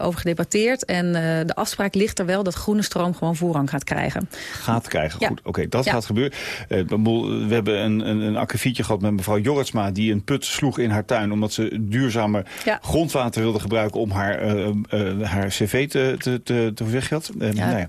over gedebatteerd. En de afspraak ligt er wel dat groene stroom gewoon voorrang gaat krijgen. Gaat krijgen, Ja. goed. Oké, dat gaat gebeuren. Uh, we hebben een, een, een akkefietje gehad met mevrouw Jorritsma... die een put sloeg in haar tuin... omdat ze duurzame Ja. grondwater wilde gebruiken... om haar, uh, uh, haar cv te, te, te, te hoe zeg je dat? Ja. nou ja.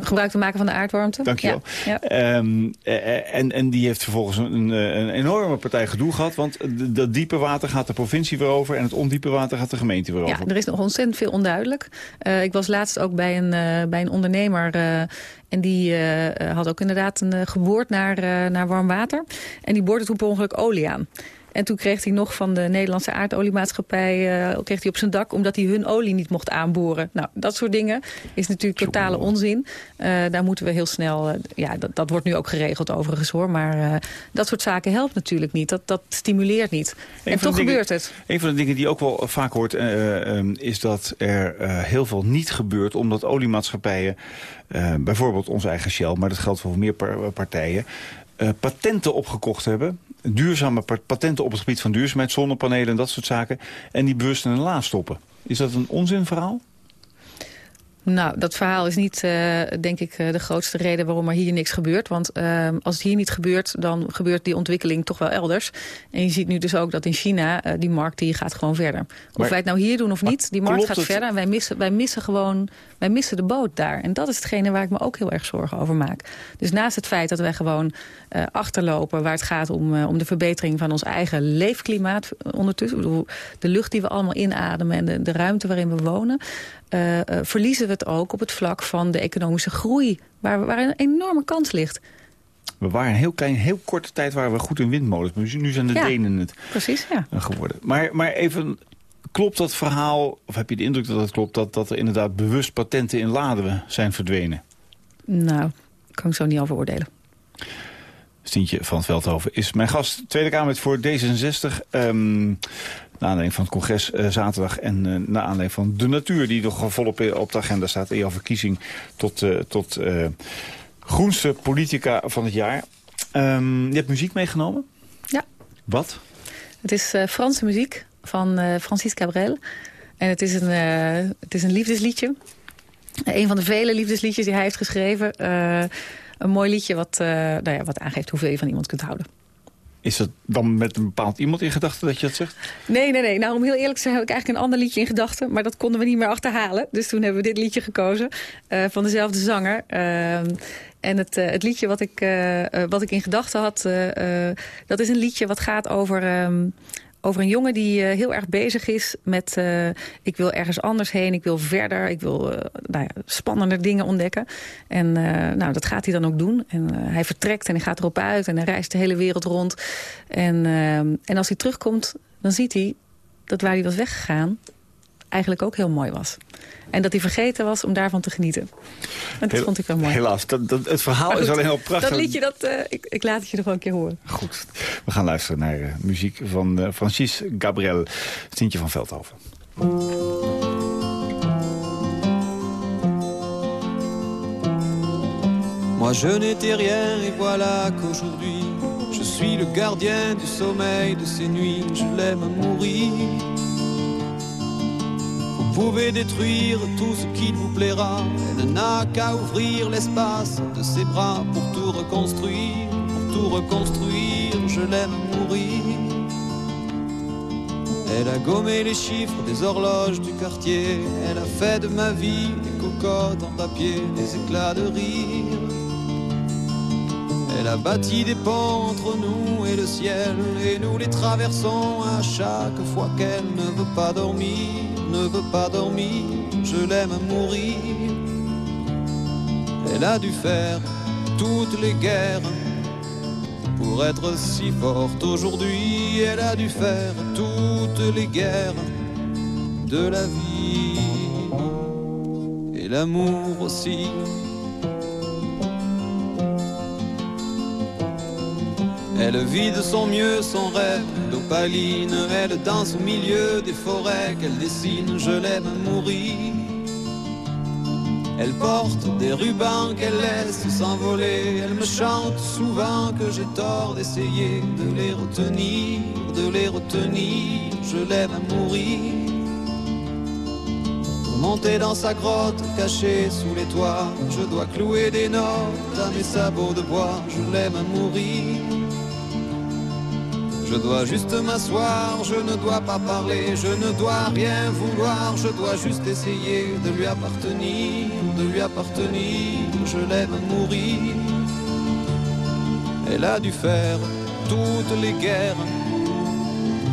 Gebruik te maken van de aardwarmte. Dankjewel. Ja. Ja. Eh, en, en die heeft vervolgens een, een enorme partij gedoe gehad. Want dat diepe water gaat de provincie weer over... en het ondiepe water gaat de gemeente weer Ja, over. er is nog ontzettend veel onduidelijk. Uh, ik was laatst ook bij een, uh, bij een ondernemer... Uh, en die uh, had ook inderdaad een uh, geboord naar, uh, naar warm water. En die boorde toen per ongeluk olie aan. En toen kreeg hij nog van de Nederlandse aardoliemaatschappij... Uh, kreeg hij op zijn dak omdat hij hun olie niet mocht aanboren. Nou, dat soort dingen is natuurlijk totale onzin. Uh, daar moeten we heel snel... Uh, ja, dat, dat wordt nu ook geregeld overigens hoor. Maar dat soort zaken helpt natuurlijk niet. Dat, dat stimuleert niet. Een en toch dingen- gebeurt het. Een van de dingen die ook wel vaak hoort... eh, ehm, is dat er eh, heel veel niet gebeurt... omdat oliemaatschappijen, eh, bijvoorbeeld onze eigen Shell... maar dat geldt voor meer par- partijen... eh, patenten opgekocht hebben. Duurzame pa- patenten op het gebied van duurzaamheid, zonnepanelen en dat soort zaken. En die bewust in een la stoppen. Is dat een onzinverhaal? Nou, dat verhaal is niet, uh, denk ik, uh, de grootste reden waarom er hier niks gebeurt. Want uh, als het hier niet gebeurt, dan gebeurt die ontwikkeling toch wel elders. En je ziet nu dus ook dat in China, die markt die gaat gewoon verder. Of Maar- wij het nou hier doen of niet, die markt gaat het- verder. En wij missen, wij missen gewoon, wij missen de boot daar. En dat is hetgene waar ik me ook heel erg zorgen over maak. Dus naast het feit dat wij gewoon achterlopen waar het gaat om, om de verbetering van ons eigen leefklimaat ondertussen. De lucht die we allemaal inademen en de, de ruimte waarin we wonen. Uh, uh, verliezen we het ook op het vlak van de economische groei. Waar, waar een enorme kans ligt. We waren een heel klein, heel korte tijd waren we goed in windmolens. Maar nu zijn de Ja. Denen het Precies, ja. uh, geworden. Maar, maar even, klopt dat verhaal, of heb je de indruk dat dat klopt... dat, dat er inderdaad bewust patenten in laden zijn verdwenen? Nou, kan ik zo niet over oordelen. Stientje van Veldhoven is mijn gast. Tweede Kamer voor D66. Um, naar aanleiding van het congres uh, zaterdag en uh, naar aanleiding van de natuur... die nog volop op de agenda staat in jouw verkiezing tot, tot groenste politica van het jaar. Um, je hebt muziek meegenomen? Ja. Wat? Het is Franse muziek van Francis Cabrel. En het is een, het is een liefdesliedje. Een van de vele liefdesliedjes die hij heeft geschreven. Een mooi liedje wat, nou ja, wat aangeeft hoeveel je van iemand kunt houden. Is dat dan met een bepaald iemand in gedachten dat je dat zegt? Nee, nee, nee. Nou, om heel eerlijk te zijn heb ik eigenlijk een ander liedje in gedachten. Maar dat konden we niet meer achterhalen. Dus toen hebben we dit liedje gekozen uh, van dezelfde zanger. Uh, en het, uh, het liedje wat ik, wat ik in gedachten had... dat is een liedje wat gaat over... Um, over een jongen die uh, heel erg bezig is met... Uh, ik wil ergens anders heen, ik wil verder, ik wil uh, nou ja, spannende dingen ontdekken. En nou, dat gaat hij dan ook doen. En hij vertrekt en hij gaat erop uit en hij reist de hele wereld rond. En, en als hij terugkomt, dan ziet hij dat waar hij was weggegaan eigenlijk ook heel mooi was. En dat hij vergeten was om daarvan te genieten. En dat vond ik wel mooi. Helaas, dat, dat, het verhaal goed, is alleen heel prachtig. Dat liedje, dat, uh, ik, ik, laat het je nog wel een keer horen. Goed. We gaan luisteren naar uh, muziek van uh, Francis Gabriel. Tientje van Veldhoven. Moi je n'étais rien et voilà qu'aujourd'hui Je suis le gardien du sommeil de ces nuits Je l'aime mourir pouvez détruire tout ce qui vous plaira. Elle n'a qu'à ouvrir l'espace de ses bras pour tout reconstruire, pour tout reconstruire. Je l'aime mourir. Elle a gommé les chiffres des horloges du quartier. Elle a fait de ma vie des cocottes en papier, des éclats de rire. Elle a bâti des ponts entre nous et le ciel, et nous les traversons à chaque fois qu'elle ne veut pas dormir ne veut pas dormir, je l'aime mourir. Elle a dû faire toutes les guerres pour être si forte aujourd'hui. Elle a dû faire toutes les guerres de la vie et l'amour aussi. Elle vit de son mieux son rêve d'opaline. Elle danse au milieu des forêts qu'elle dessine. Je l'aime mourir. Elle porte des rubans qu'elle laisse s'envoler. Elle me chante souvent que j'ai tort d'essayer de les retenir, de les retenir. Je l'aime mourir. Pour monter dans sa grotte cachée sous les toits, je dois clouer des notes à mes sabots de bois. Je l'aime mourir. Je dois juste m'asseoir, je ne dois pas parler, je ne dois rien vouloir, je dois juste essayer de lui appartenir, de lui appartenir, je l'aime mourir. Elle a dû faire toutes les guerres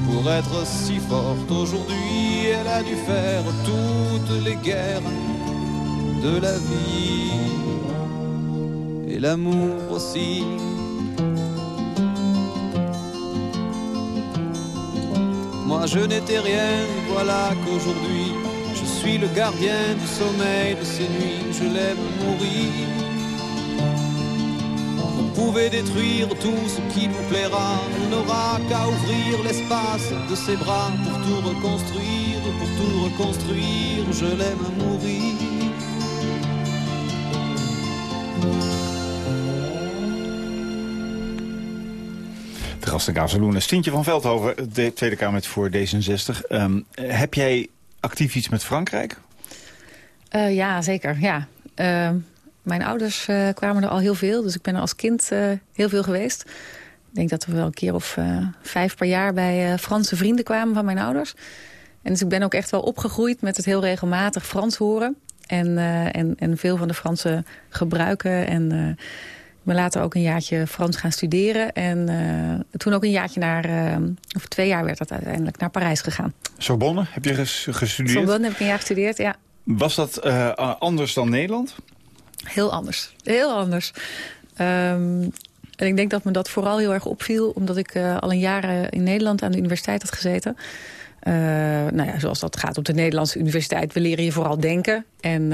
pour être si forte aujourd'hui, elle a dû faire toutes les guerres de la vie et l'amour aussi. Je n'étais rien, voilà qu'aujourd'hui je suis le gardien du sommeil de ces nuits, je l'aime mourir. Vous pouvez détruire tout ce qui vous plaira, on n'aura qu'à ouvrir l'espace de ses bras pour tout reconstruire, pour tout reconstruire, je l'aime mourir. Gasten Gazeloen. Stientje van Veldhoven, de Tweede Kamer voor D66. Um, heb jij actief iets met Frankrijk? Uh, ja, zeker. Ja. Uh, mijn ouders uh, kwamen er al heel veel. Dus ik ben er als kind heel veel geweest. Ik denk dat we wel een keer of vijf per jaar bij Franse vrienden kwamen van mijn ouders. En dus ik ben ook echt wel opgegroeid met het heel regelmatig Frans horen. En, en, en veel van de Franse gebruiken en ben later ook een jaartje Frans gaan studeren. En uh, toen ook een jaartje naar, uh, of twee jaar werd dat uiteindelijk, naar Parijs gegaan. Sorbonne heb je gestudeerd? Sorbonne heb ik een jaar gestudeerd, ja. Was dat uh, anders dan Nederland? Heel anders. Heel anders. Um, en ik denk dat me dat vooral heel erg opviel... omdat ik al een jaar in Nederland aan de universiteit had gezeten. nou ja, zoals dat gaat op de Nederlandse universiteit. We leren je vooral denken. En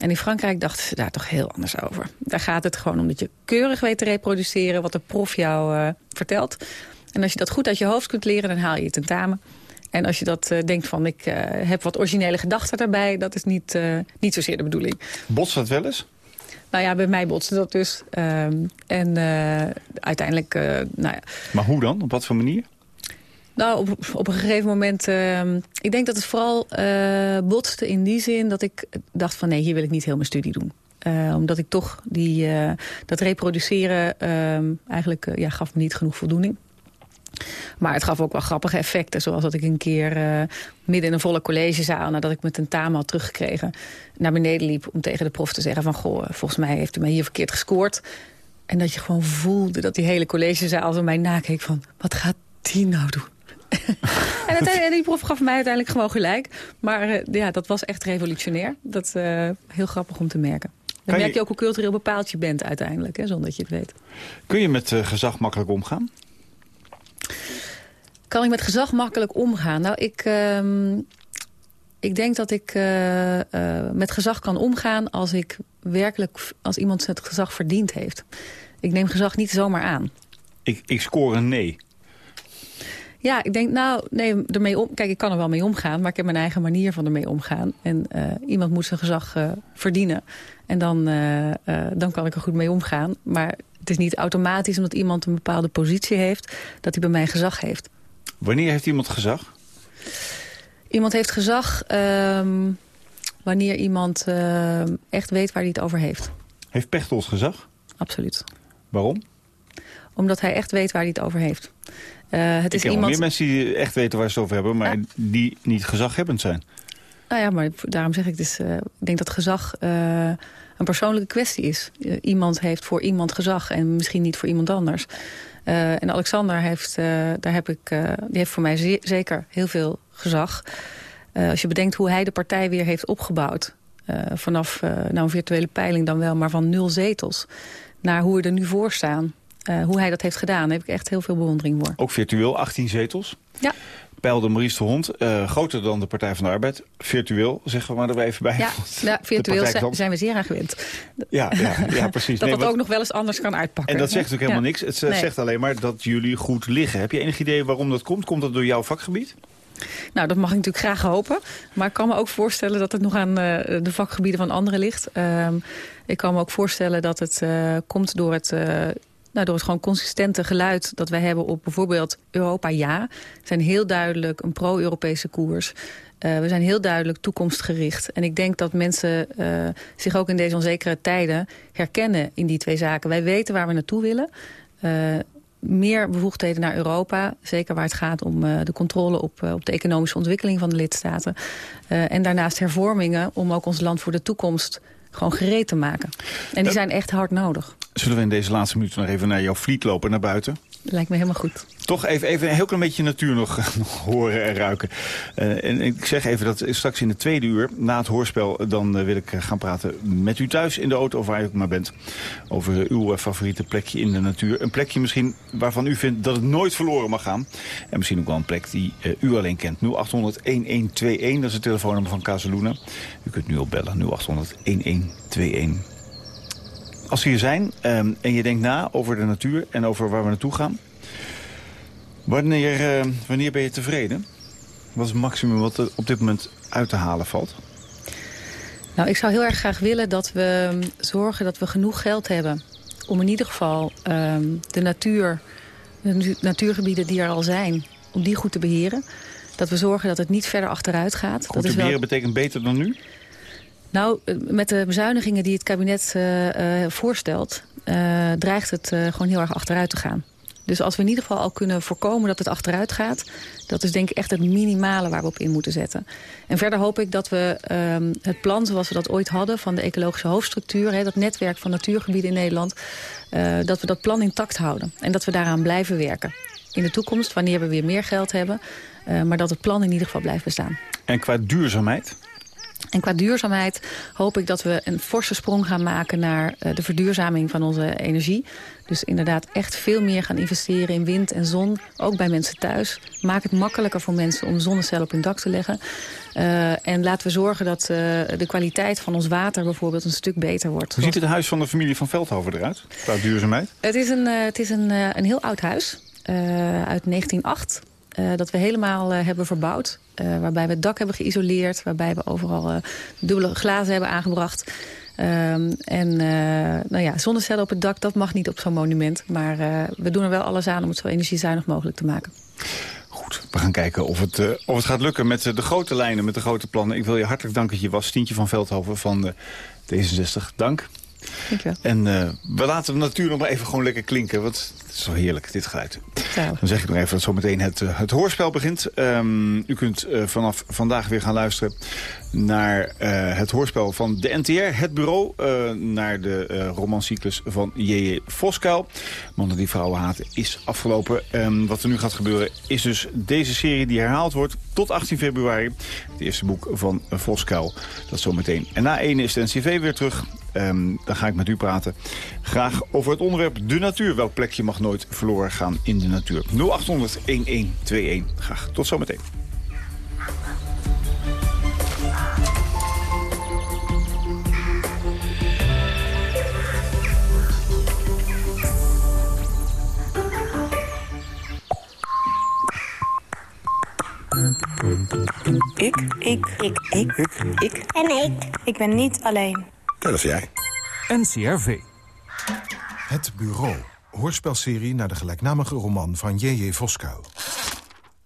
en in Frankrijk dachten ze daar toch heel anders over. Daar gaat het gewoon om dat je keurig weet te reproduceren... wat de prof jou uh, vertelt. En als je dat goed uit je hoofd kunt leren, dan haal je het tentamen. En als je dat uh, denkt van, ik uh, heb wat originele gedachten daarbij... dat is niet, niet zozeer de bedoeling. Botst dat wel eens? Nou ja, bij mij botste dat dus. Um, en uiteindelijk, nou ja. Maar hoe dan? Op wat voor manier? Nou, op, op een gegeven moment... Uh, ik denk dat het vooral uh, botste in die zin dat ik dacht van... nee, hier wil ik niet heel mijn studie doen. Uh, omdat ik toch die, uh, dat reproduceren ehm, eigenlijk ja, gaf me niet genoeg voldoening. Maar het gaf ook wel grappige effecten. Zoals dat ik een keer midden in een volle collegezaal... nadat ik mijn tentamen had teruggekregen... naar beneden liep om tegen de prof te zeggen van... goh, volgens mij heeft u mij hier verkeerd gescoord. En dat je gewoon voelde dat die hele collegezaal zo mij nakeek van... wat gaat die nou doen? en, en die prof gaf mij uiteindelijk gewoon gelijk. Maar uh, ja, dat was echt revolutionair. Dat is uh, heel grappig om te merken. Dan merk je ook hoe cultureel bepaald je bent uiteindelijk, hè, zonder dat je het weet. Kun je met uh, gezag makkelijk omgaan? Kan ik met gezag makkelijk omgaan? Nou, ik, uh, ik denk dat ik met gezag kan omgaan als ik werkelijk, als iemand het gezag verdiend heeft. Ik neem gezag niet zomaar aan. Ik, ik score een nee. Ja, ik denk, nou, nee, ermee om, kijk, ik kan er wel mee omgaan, maar ik heb mijn eigen manier van ermee omgaan. En uh, iemand moet zijn gezag uh, verdienen. En dan, uh, dan kan ik er goed mee omgaan. Maar het is niet automatisch omdat iemand een bepaalde positie heeft, dat hij bij mij gezag heeft. Wanneer heeft iemand gezag? Iemand heeft gezag um, wanneer iemand echt weet waar hij het over heeft. Heeft Pechtold gezag? Absoluut. Waarom? Omdat hij echt weet waar hij het over heeft. Uh, het ik is iemand... meer mensen die echt weten waar ze het over hebben... maar ja. die niet gezaghebbend zijn. Nou ja, maar daarom zeg ik dus... Uh, ik denk dat gezag uh, een persoonlijke kwestie is. iemand heeft voor iemand gezag en misschien niet voor iemand anders. en Alexander heeft, daar heb ik, die heeft voor mij ze zeker heel veel gezag. als je bedenkt hoe hij de partij weer heeft opgebouwd... vanaf nou een virtuele peiling dan wel, maar van nul zetels... naar hoe we er nu voor staan... Uh, hoe hij dat heeft gedaan, daar heb ik echt heel veel bewondering voor. Ook virtueel, 18 zetels. Ja. Peilde Maurice de Hond, uh, groter dan de Partij van de Arbeid. Virtueel, zeggen we maar er even bij. Ja, ja virtueel zijn, zijn we zeer aan gewend. Ja, ja, ja precies. dat nee, het ook nog wel eens anders kan uitpakken. En dat zegt natuurlijk helemaal niks. Het nee. zegt alleen maar dat jullie goed liggen. Heb je enig idee waarom dat komt? Komt dat door jouw vakgebied? Nou, dat mag ik natuurlijk graag hopen. Maar ik kan me ook voorstellen dat het nog aan uh, de vakgebieden van anderen ligt. Uh, ik kan me ook voorstellen dat het uh, komt door het... Nou, door het gewoon consistente geluid dat wij hebben op bijvoorbeeld Europa ja. We zijn heel duidelijk een pro-Europese koers. Uh, we zijn heel duidelijk toekomstgericht. En ik denk dat mensen uh, zich ook in deze onzekere tijden herkennen in die twee zaken. Wij weten waar we naartoe willen. Uh, meer bevoegdheden naar Europa. Zeker waar het gaat om uh, de controle op, uh, op de economische ontwikkeling van de lidstaten. Uh, en daarnaast hervormingen om ook ons land voor de toekomst gewoon gereed te maken. En die zijn echt hard nodig. Zullen we in deze laatste minuten nog even naar jouw vliet lopen, naar buiten? Lijkt me helemaal goed. Toch even, even een heel klein beetje natuur nog, nog horen en ruiken. Uh, en ik zeg even dat straks in de tweede uur, na het hoorspel... dan uh, wil ik gaan praten met u thuis in de auto of waar u ook maar bent... over uw favoriete plekje in de natuur. Een plekje misschien waarvan u vindt dat het nooit verloren mag gaan. En misschien ook wel een plek die u alleen kent. 0800-1121, dat is het telefoonnummer van Casaluna. U kunt nu op bellen, 0800-1121. Als we hier zijn um, en je denkt na over de natuur en over waar we naartoe gaan... Wanneer, uh, wanneer ben je tevreden? Wat is het maximum wat er op dit moment uit te halen valt? Nou, ik zou heel erg graag willen dat we zorgen dat we genoeg geld hebben... om in ieder geval um, de natuur, de natuurgebieden die er al zijn... om die goed te beheren. Dat we zorgen dat het niet verder achteruit gaat. Goed dat te beheren wel... betekent beter dan nu? Nou, met de bezuinigingen die het kabinet uh, uh, voorstelt... Dreigt het gewoon heel erg achteruit te gaan. Dus als we in ieder geval al kunnen voorkomen dat het achteruit gaat... dat is denk ik echt het minimale waar we op in moeten zetten. En verder hoop ik dat we um, het plan zoals we dat ooit hadden... van de ecologische hoofdstructuur, dat netwerk van natuurgebieden in Nederland... Dat we dat plan intact houden. En dat we daaraan blijven werken. In de toekomst, wanneer we weer meer geld hebben... Maar dat het plan in ieder geval blijft bestaan. En qua duurzaamheid? En qua duurzaamheid hoop ik dat we een forse sprong gaan maken naar uh, de verduurzaming van onze energie. Dus inderdaad echt veel meer gaan investeren in wind en zon, ook bij mensen thuis. Maak het makkelijker voor mensen om zonnecellen op hun dak te leggen. Uh, en laten we zorgen dat uh, de kwaliteit van ons water bijvoorbeeld een stuk beter wordt. Hoe ziet het huis van de familie van Veldhoven eruit, qua duurzaamheid? Het is een, uh, het is een, een heel oud huis, uit 1908. Uh, dat we helemaal uh, hebben verbouwd. Uh, waarbij we het dak hebben geïsoleerd. Waarbij we overal dubbele glazen hebben aangebracht. Um, en nou ja, zonnecellen op het dak, dat mag niet op zo'n monument. Maar we doen er wel alles aan om het zo energiezuinig mogelijk te maken. Goed, we gaan kijken of het, of het gaat lukken met de grote lijnen, met de grote plannen. Ik wil je hartelijk danken dat je was. Stientje van Veldhoven van D66. Dank. Dankjewel. En we laten de natuur nog maar even gewoon lekker klinken. Want het is zo heerlijk, dit geluid. Dan zeg ik nog even dat zometeen het, het hoorspel begint. Um, u kunt vanaf vandaag weer gaan luisteren naar uh, het hoorspel van de NTR, het bureau. Uh, naar de romancyclus van J.J. Voskuil. Mannen die vrouwen haten is afgelopen. Um, wat er nu gaat gebeuren is dus deze serie die herhaald wordt tot 18 februari. Het eerste boek van Voskuil. Dat zometeen. En na 1 is de NCV weer terug. Um, dan ga ik met u praten. Graag over het onderwerp de natuur. Welk plekje mag nooit verloren gaan in de natuur. 0800 1121. Graag tot zometeen. Ik. Ik. Ik. Ik. Ik. En ik. Ik ben niet alleen. Dat is jij. NCRV. Het Bureau. Hoorspelserie naar de gelijknamige roman van J.J. Voskuil.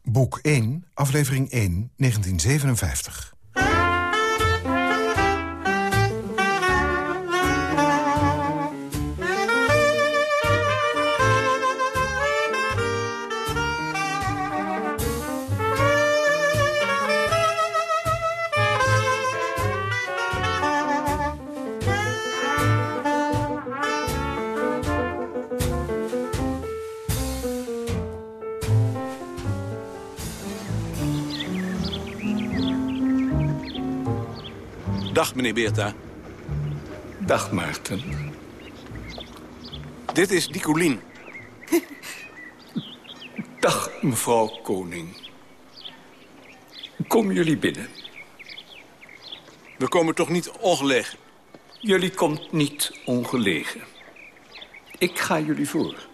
Boek 1, aflevering 1, 1957. Meneer Beerta. Dag, Maarten. Dit is Dicolien. Dag, mevrouw Koning. Kom jullie binnen. We komen toch niet ongelegen? Jullie komt niet ongelegen. Ik ga jullie voor.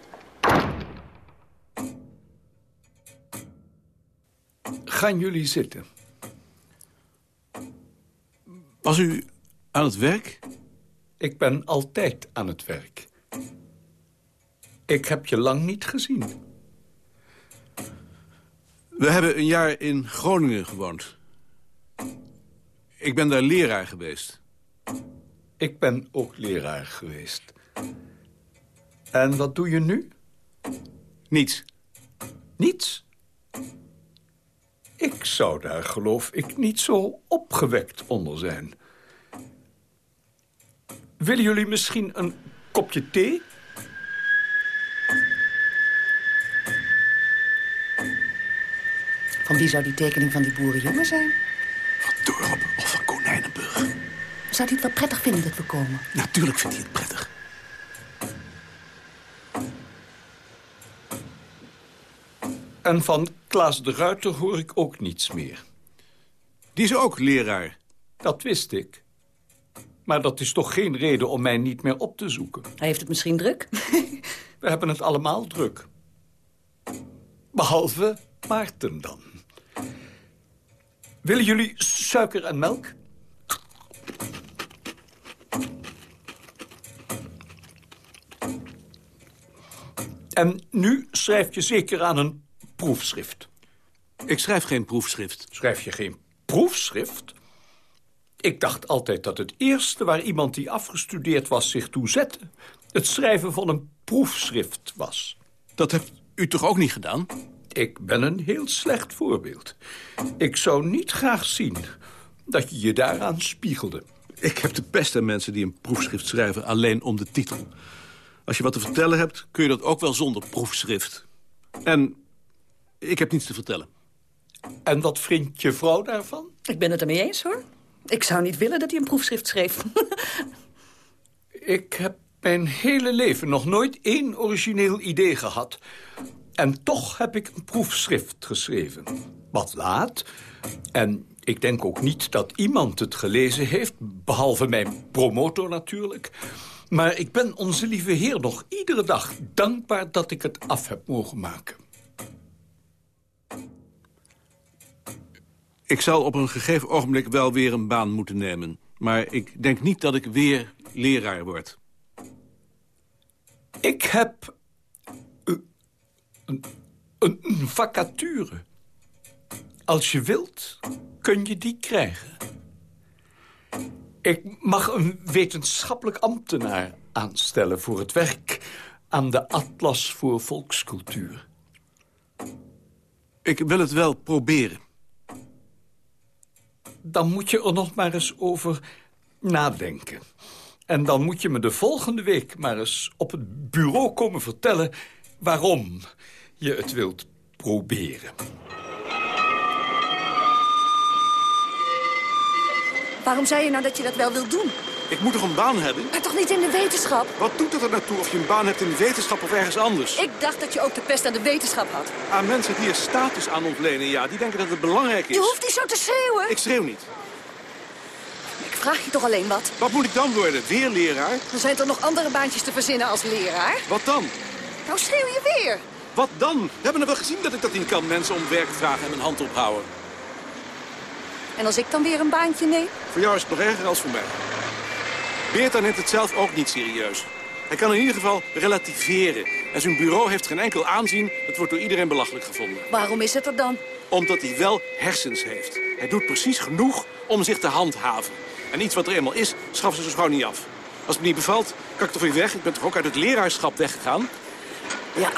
Gaan jullie zitten. Was u aan het werk? Ik ben altijd aan het werk. Ik heb je lang niet gezien. We hebben een jaar in Groningen gewoond. Ik ben daar leraar geweest. Ik ben ook leraar geweest. En wat doe je nu? Niets. Niets? Ik zou daar, geloof ik, niet zo opgewekt onder zijn. Willen jullie misschien een kopje thee? Van wie zou die tekening van die boerenjongen zijn? Van Dorp of van Konijnenburg. Zou hij het wel prettig vinden dat we komen? Natuurlijk vindt hij het prettig. En van Klaas de Ruiter hoor ik ook niets meer. Die is ook leraar. Dat wist ik. Maar dat is toch geen reden om mij niet meer op te zoeken. Hij heeft het misschien druk? We hebben het allemaal druk. Behalve Maarten dan. Willen jullie suiker en melk? En nu schrijf je zeker aan een proefschrift. Ik schrijf geen proefschrift. Schrijf je geen proefschrift? Ik dacht altijd dat het eerste waar iemand die afgestudeerd was zich toe zette... het schrijven van een proefschrift was. Dat hebt u toch ook niet gedaan? Ik ben een heel slecht voorbeeld. Ik zou niet graag zien dat je je daaraan spiegelde. Ik heb de beste mensen die een proefschrift schrijven alleen om de titel. Als je wat te vertellen hebt, kun je dat ook wel zonder proefschrift. En ik heb niets te vertellen. En wat vindt je vrouw daarvan? Ik ben het ermee eens, hoor. Ik zou niet willen dat hij een proefschrift schreef. ik heb mijn hele leven nog nooit één origineel idee gehad. En toch heb ik een proefschrift geschreven. Wat laat. En ik denk ook niet dat iemand het gelezen heeft, behalve mijn promotor natuurlijk. Maar ik ben onze lieve heer nog iedere dag dankbaar dat ik het af heb mogen maken. Ik zal op een gegeven ogenblik wel weer een baan moeten nemen. Maar ik denk niet dat ik weer leraar word. Ik heb een, een, een vacature. Als je wilt, kun je die krijgen. Ik mag een wetenschappelijk ambtenaar aanstellen voor het werk aan de Atlas voor Volkscultuur. Ik wil het wel proberen. Dan moet je er nog maar eens over nadenken. En dan moet je me de volgende week maar eens op het bureau komen vertellen... waarom je het wilt proberen. Waarom zei je nou dat je dat wel wilt doen? Ik moet toch een baan hebben? Maar toch niet in de wetenschap? Wat doet het er naartoe of je een baan hebt in de wetenschap of ergens anders? Ik dacht dat je ook de pest aan de wetenschap had. Aan mensen die er status aan ontlenen, ja. Die denken dat het belangrijk is. Je hoeft niet zo te schreeuwen. Ik schreeuw niet. Ik vraag je toch alleen wat? Wat moet ik dan worden? Weer leraar? Er zijn toch nog andere baantjes te verzinnen als leraar? Wat dan? Nou schreeuw je weer. Wat dan? We hebben er wel gezien dat ik dat niet kan. Mensen om werk vragen en mijn hand ophouden. En als ik dan weer een baantje neem? Voor jou is het nog erger als voor mij. Beerta neemt het zelf ook niet serieus. Hij kan in ieder geval relativeren. En zijn bureau heeft geen enkel aanzien. Het wordt door iedereen belachelijk gevonden. Waarom is het er dan? Omdat hij wel hersens heeft. Hij doet precies genoeg om zich te handhaven. En iets wat er eenmaal is, schaffen ze gauw niet af. Als het me niet bevalt, kan ik toch weer weg. Ik ben toch ook uit het leraarschap weggegaan? Ja,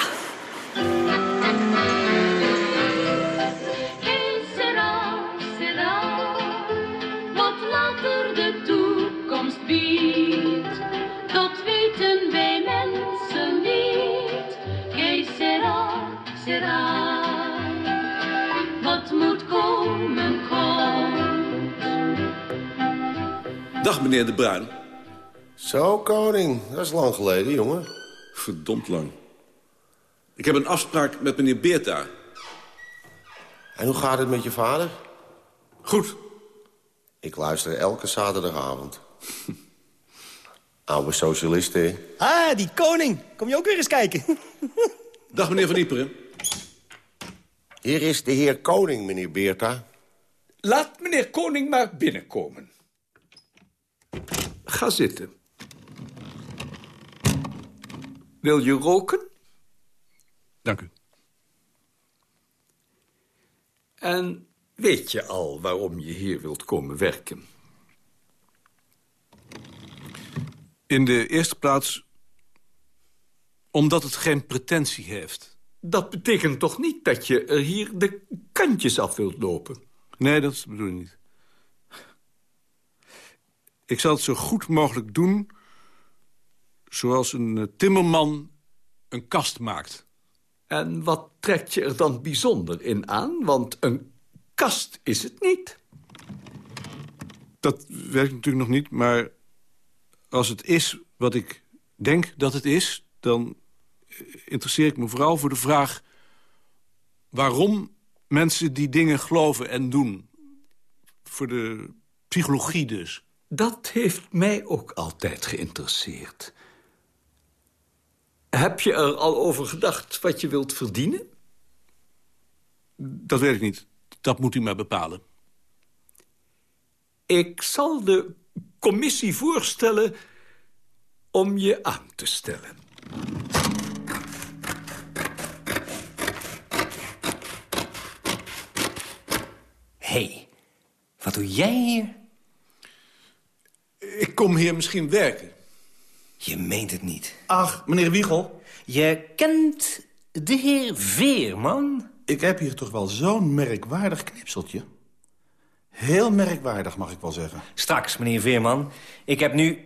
Dag, meneer De Bruin. Zo, koning. Dat is lang geleden, jongen. Verdomd lang. Ik heb een afspraak met meneer Beerta. En hoe gaat het met je vader? Goed. Ik luister elke zaterdagavond. Oude socialisten? Ah, die koning. Kom je ook weer eens kijken? Dag, meneer Van Ieperen. Hier is de heer koning, meneer Beerta. Laat meneer Koning maar binnenkomen. Ga zitten. Wil je roken? Dank u. En weet je al waarom je hier wilt komen werken? In de eerste plaats omdat het geen pretentie heeft. Dat betekent toch niet dat je er hier de kantjes af wilt lopen? Nee, dat is de bedoeling niet. Ik zal het zo goed mogelijk doen... zoals een eh, timmerman een kast maakt. En wat trekt je er dan bijzonder in aan? Want een kast is het niet. Dat werkt natuurlijk nog niet, maar als het is wat ik denk dat het is... dan interesseer ik me vooral voor de vraag... waarom mensen die dingen geloven en doen. Voor de psychologie dus. Dat heeft mij ook altijd geïnteresseerd. Heb je er al over gedacht wat je wilt verdienen? Dat weet ik niet. Dat moet u maar bepalen. Ik zal de commissie voorstellen om je aan te stellen. Hé, hey, wat doe jij hier? Ik kom hier misschien werken. Je meent het niet. Ach, meneer Wiegel. Je kent de heer Veerman? Ik heb hier toch wel zo'n merkwaardig knipseltje. Heel merkwaardig, mag ik wel zeggen. Straks, meneer Veerman. Ik heb nu...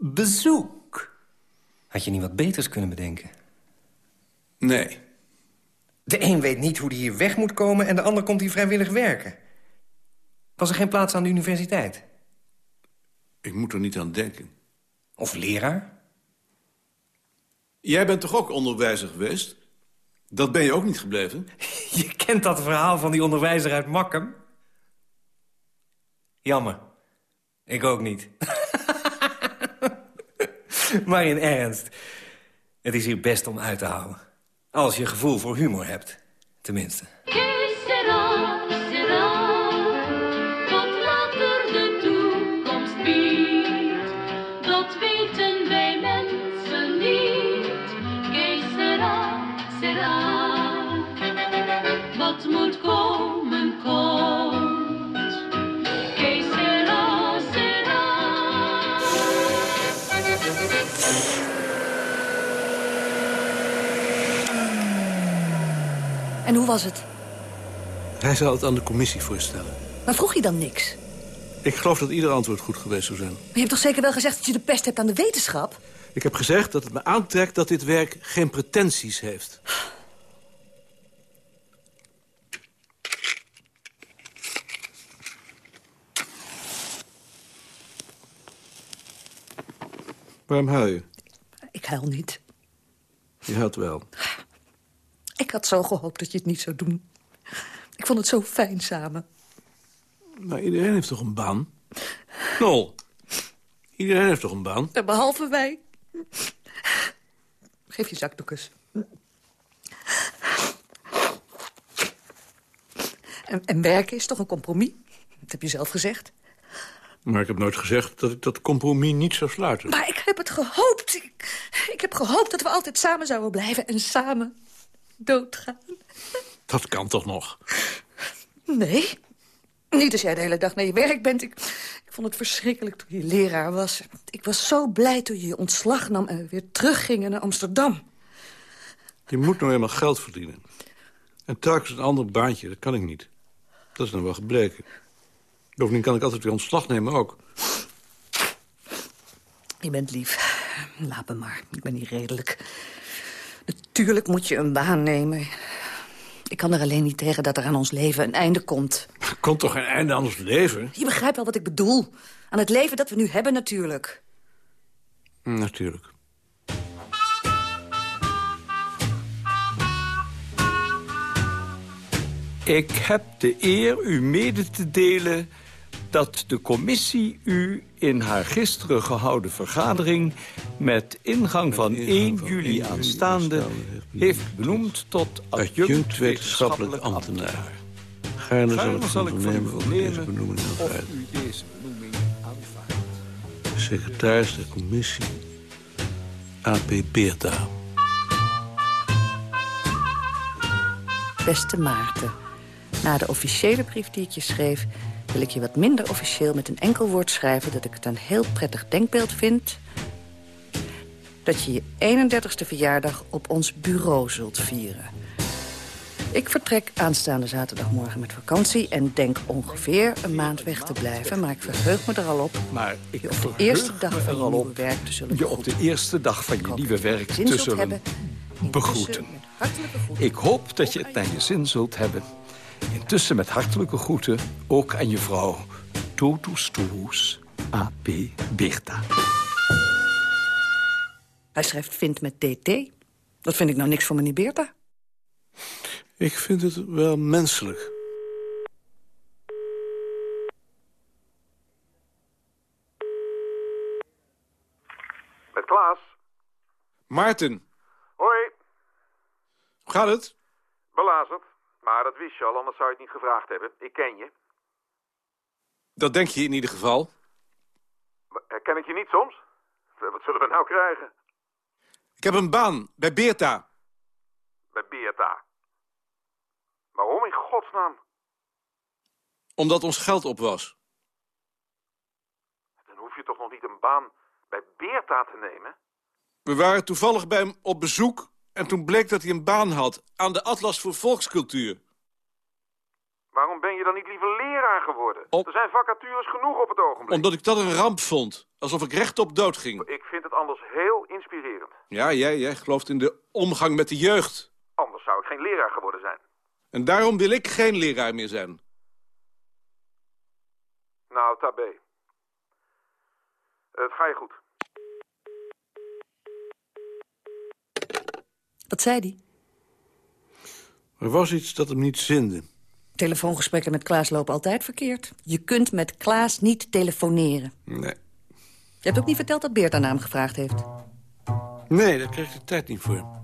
bezoek. Had je niet wat beters kunnen bedenken? Nee. De een weet niet hoe die hier weg moet komen... en de ander komt hier vrijwillig werken. Was er geen plaats aan de universiteit? Ik moet er niet aan denken. Of leraar? Jij bent toch ook onderwijzer geweest? Dat ben je ook niet gebleven? Je kent dat verhaal van die onderwijzer uit Makkum? Jammer. Ik ook niet. maar in ernst. Het is hier best om uit te houden. Als je gevoel voor humor hebt. Tenminste. weten wij mensen niet. Que sera. Wat moet komen, komt. Que sera. En hoe was het? Hij zal het aan de commissie voorstellen. Maar vroeg je dan niks? Ik geloof dat ieder antwoord goed geweest zou zijn. Maar je hebt toch zeker wel gezegd dat je de pest hebt aan de wetenschap? Ik heb gezegd dat het me aantrekt dat dit werk geen pretenties heeft. Waarom huil je? Ik huil niet. Je huilt wel. Ik had zo gehoopt dat je het niet zou doen. Ik vond het zo fijn samen. Maar iedereen heeft toch een baan? Nol. Iedereen heeft toch een baan? Behalve wij. Geef je zakdoek eens. En, en werken is toch een compromis? Dat heb je zelf gezegd. Maar ik heb nooit gezegd dat ik dat compromis niet zou sluiten. Maar ik heb het gehoopt. Ik, ik heb gehoopt dat we altijd samen zouden blijven en samen doodgaan. Dat kan toch nog? Nee. Niet als jij de hele dag naar je werk bent. Ik, ik vond het verschrikkelijk toen je leraar was. Ik was zo blij toen je je ontslag nam en we weer teruggingen naar Amsterdam. Je moet nou eenmaal geld verdienen. En telkens een ander baantje, dat kan ik niet. Dat is nou wel gebleken. Bovendien kan ik altijd weer ontslag nemen ook. Je bent lief. Laat me maar. Ik ben niet redelijk. Natuurlijk moet je een baan nemen. Ik kan er alleen niet tegen dat er aan ons leven een einde komt. Er komt toch geen einde aan ons leven? Je begrijpt wel wat ik bedoel. Aan het leven dat we nu hebben natuurlijk. Natuurlijk. Ik heb de eer u mede te delen dat de commissie u in haar gisteren gehouden vergadering... met ingang van 1 juli aanstaande heeft benoemd tot adjunct wetenschappelijk ambtenaar. Gaarne zal ik van vernemen of u deze benoeming aanvaardt. u deze benoeming aanvaardt. Secretaris der commissie AP Beerta. Beste Maarten, na de officiële brief die ik je schreef... wil ik je wat minder officieel met een enkel woord schrijven... dat ik het een heel prettig denkbeeld vind... dat je je 31ste verjaardag op ons bureau zult vieren. Ik vertrek aanstaande zaterdagmorgen met vakantie... en denk ongeveer een maand weg te blijven... maar ik verheug me er al op Maar ik je op de eerste dag van je nieuwe werk te zullen je op de eerste dag van je nieuwe werk te zullen begroeten. Ik hoop dat je het naar je zin zult hebben. Intussen met hartelijke groeten, ook aan je vrouw. Totus tuus, A.P. Beerta. Hij schrijft vindt met DT. Dat vind ik nou niks voor meneer Beerta. Ik vind het wel menselijk. Met Klaas. Maarten, Hoi, hoe gaat het? belazerd. Maar dat wist je al, anders zou je het niet gevraagd hebben. Ik ken je. Dat denk je in ieder geval. Herken ik je niet soms? Wat zullen we nou krijgen? Ik heb een baan bij Beerta. Bij Beerta. Waarom in godsnaam? Omdat ons geld op was. Dan hoef je toch nog niet een baan bij Beerta te nemen? We waren toevallig bij hem op bezoek... en toen bleek dat hij een baan had aan de Atlas voor Volkscultuur. Waarom ben je dan niet liever leraar geworden? Er zijn vacatures genoeg op het ogenblik. Omdat ik dat een ramp vond. Alsof ik rechtop dood ging. Ik vind het anders heel inspirerend. Ja, jij, jij gelooft in de omgang met de jeugd. Anders zou ik geen leraar geworden zijn. En daarom wil ik geen leraar meer zijn. Nou, tabé. Het ga je goed. Wat zei die? Er was iets dat hem niet zinde. Telefoongesprekken met Klaas lopen altijd verkeerd. Je kunt met Klaas niet telefoneren. Nee. Je hebt ook niet verteld dat Beerta naar hem gevraagd heeft. Nee, daar kreeg ik de tijd niet voor.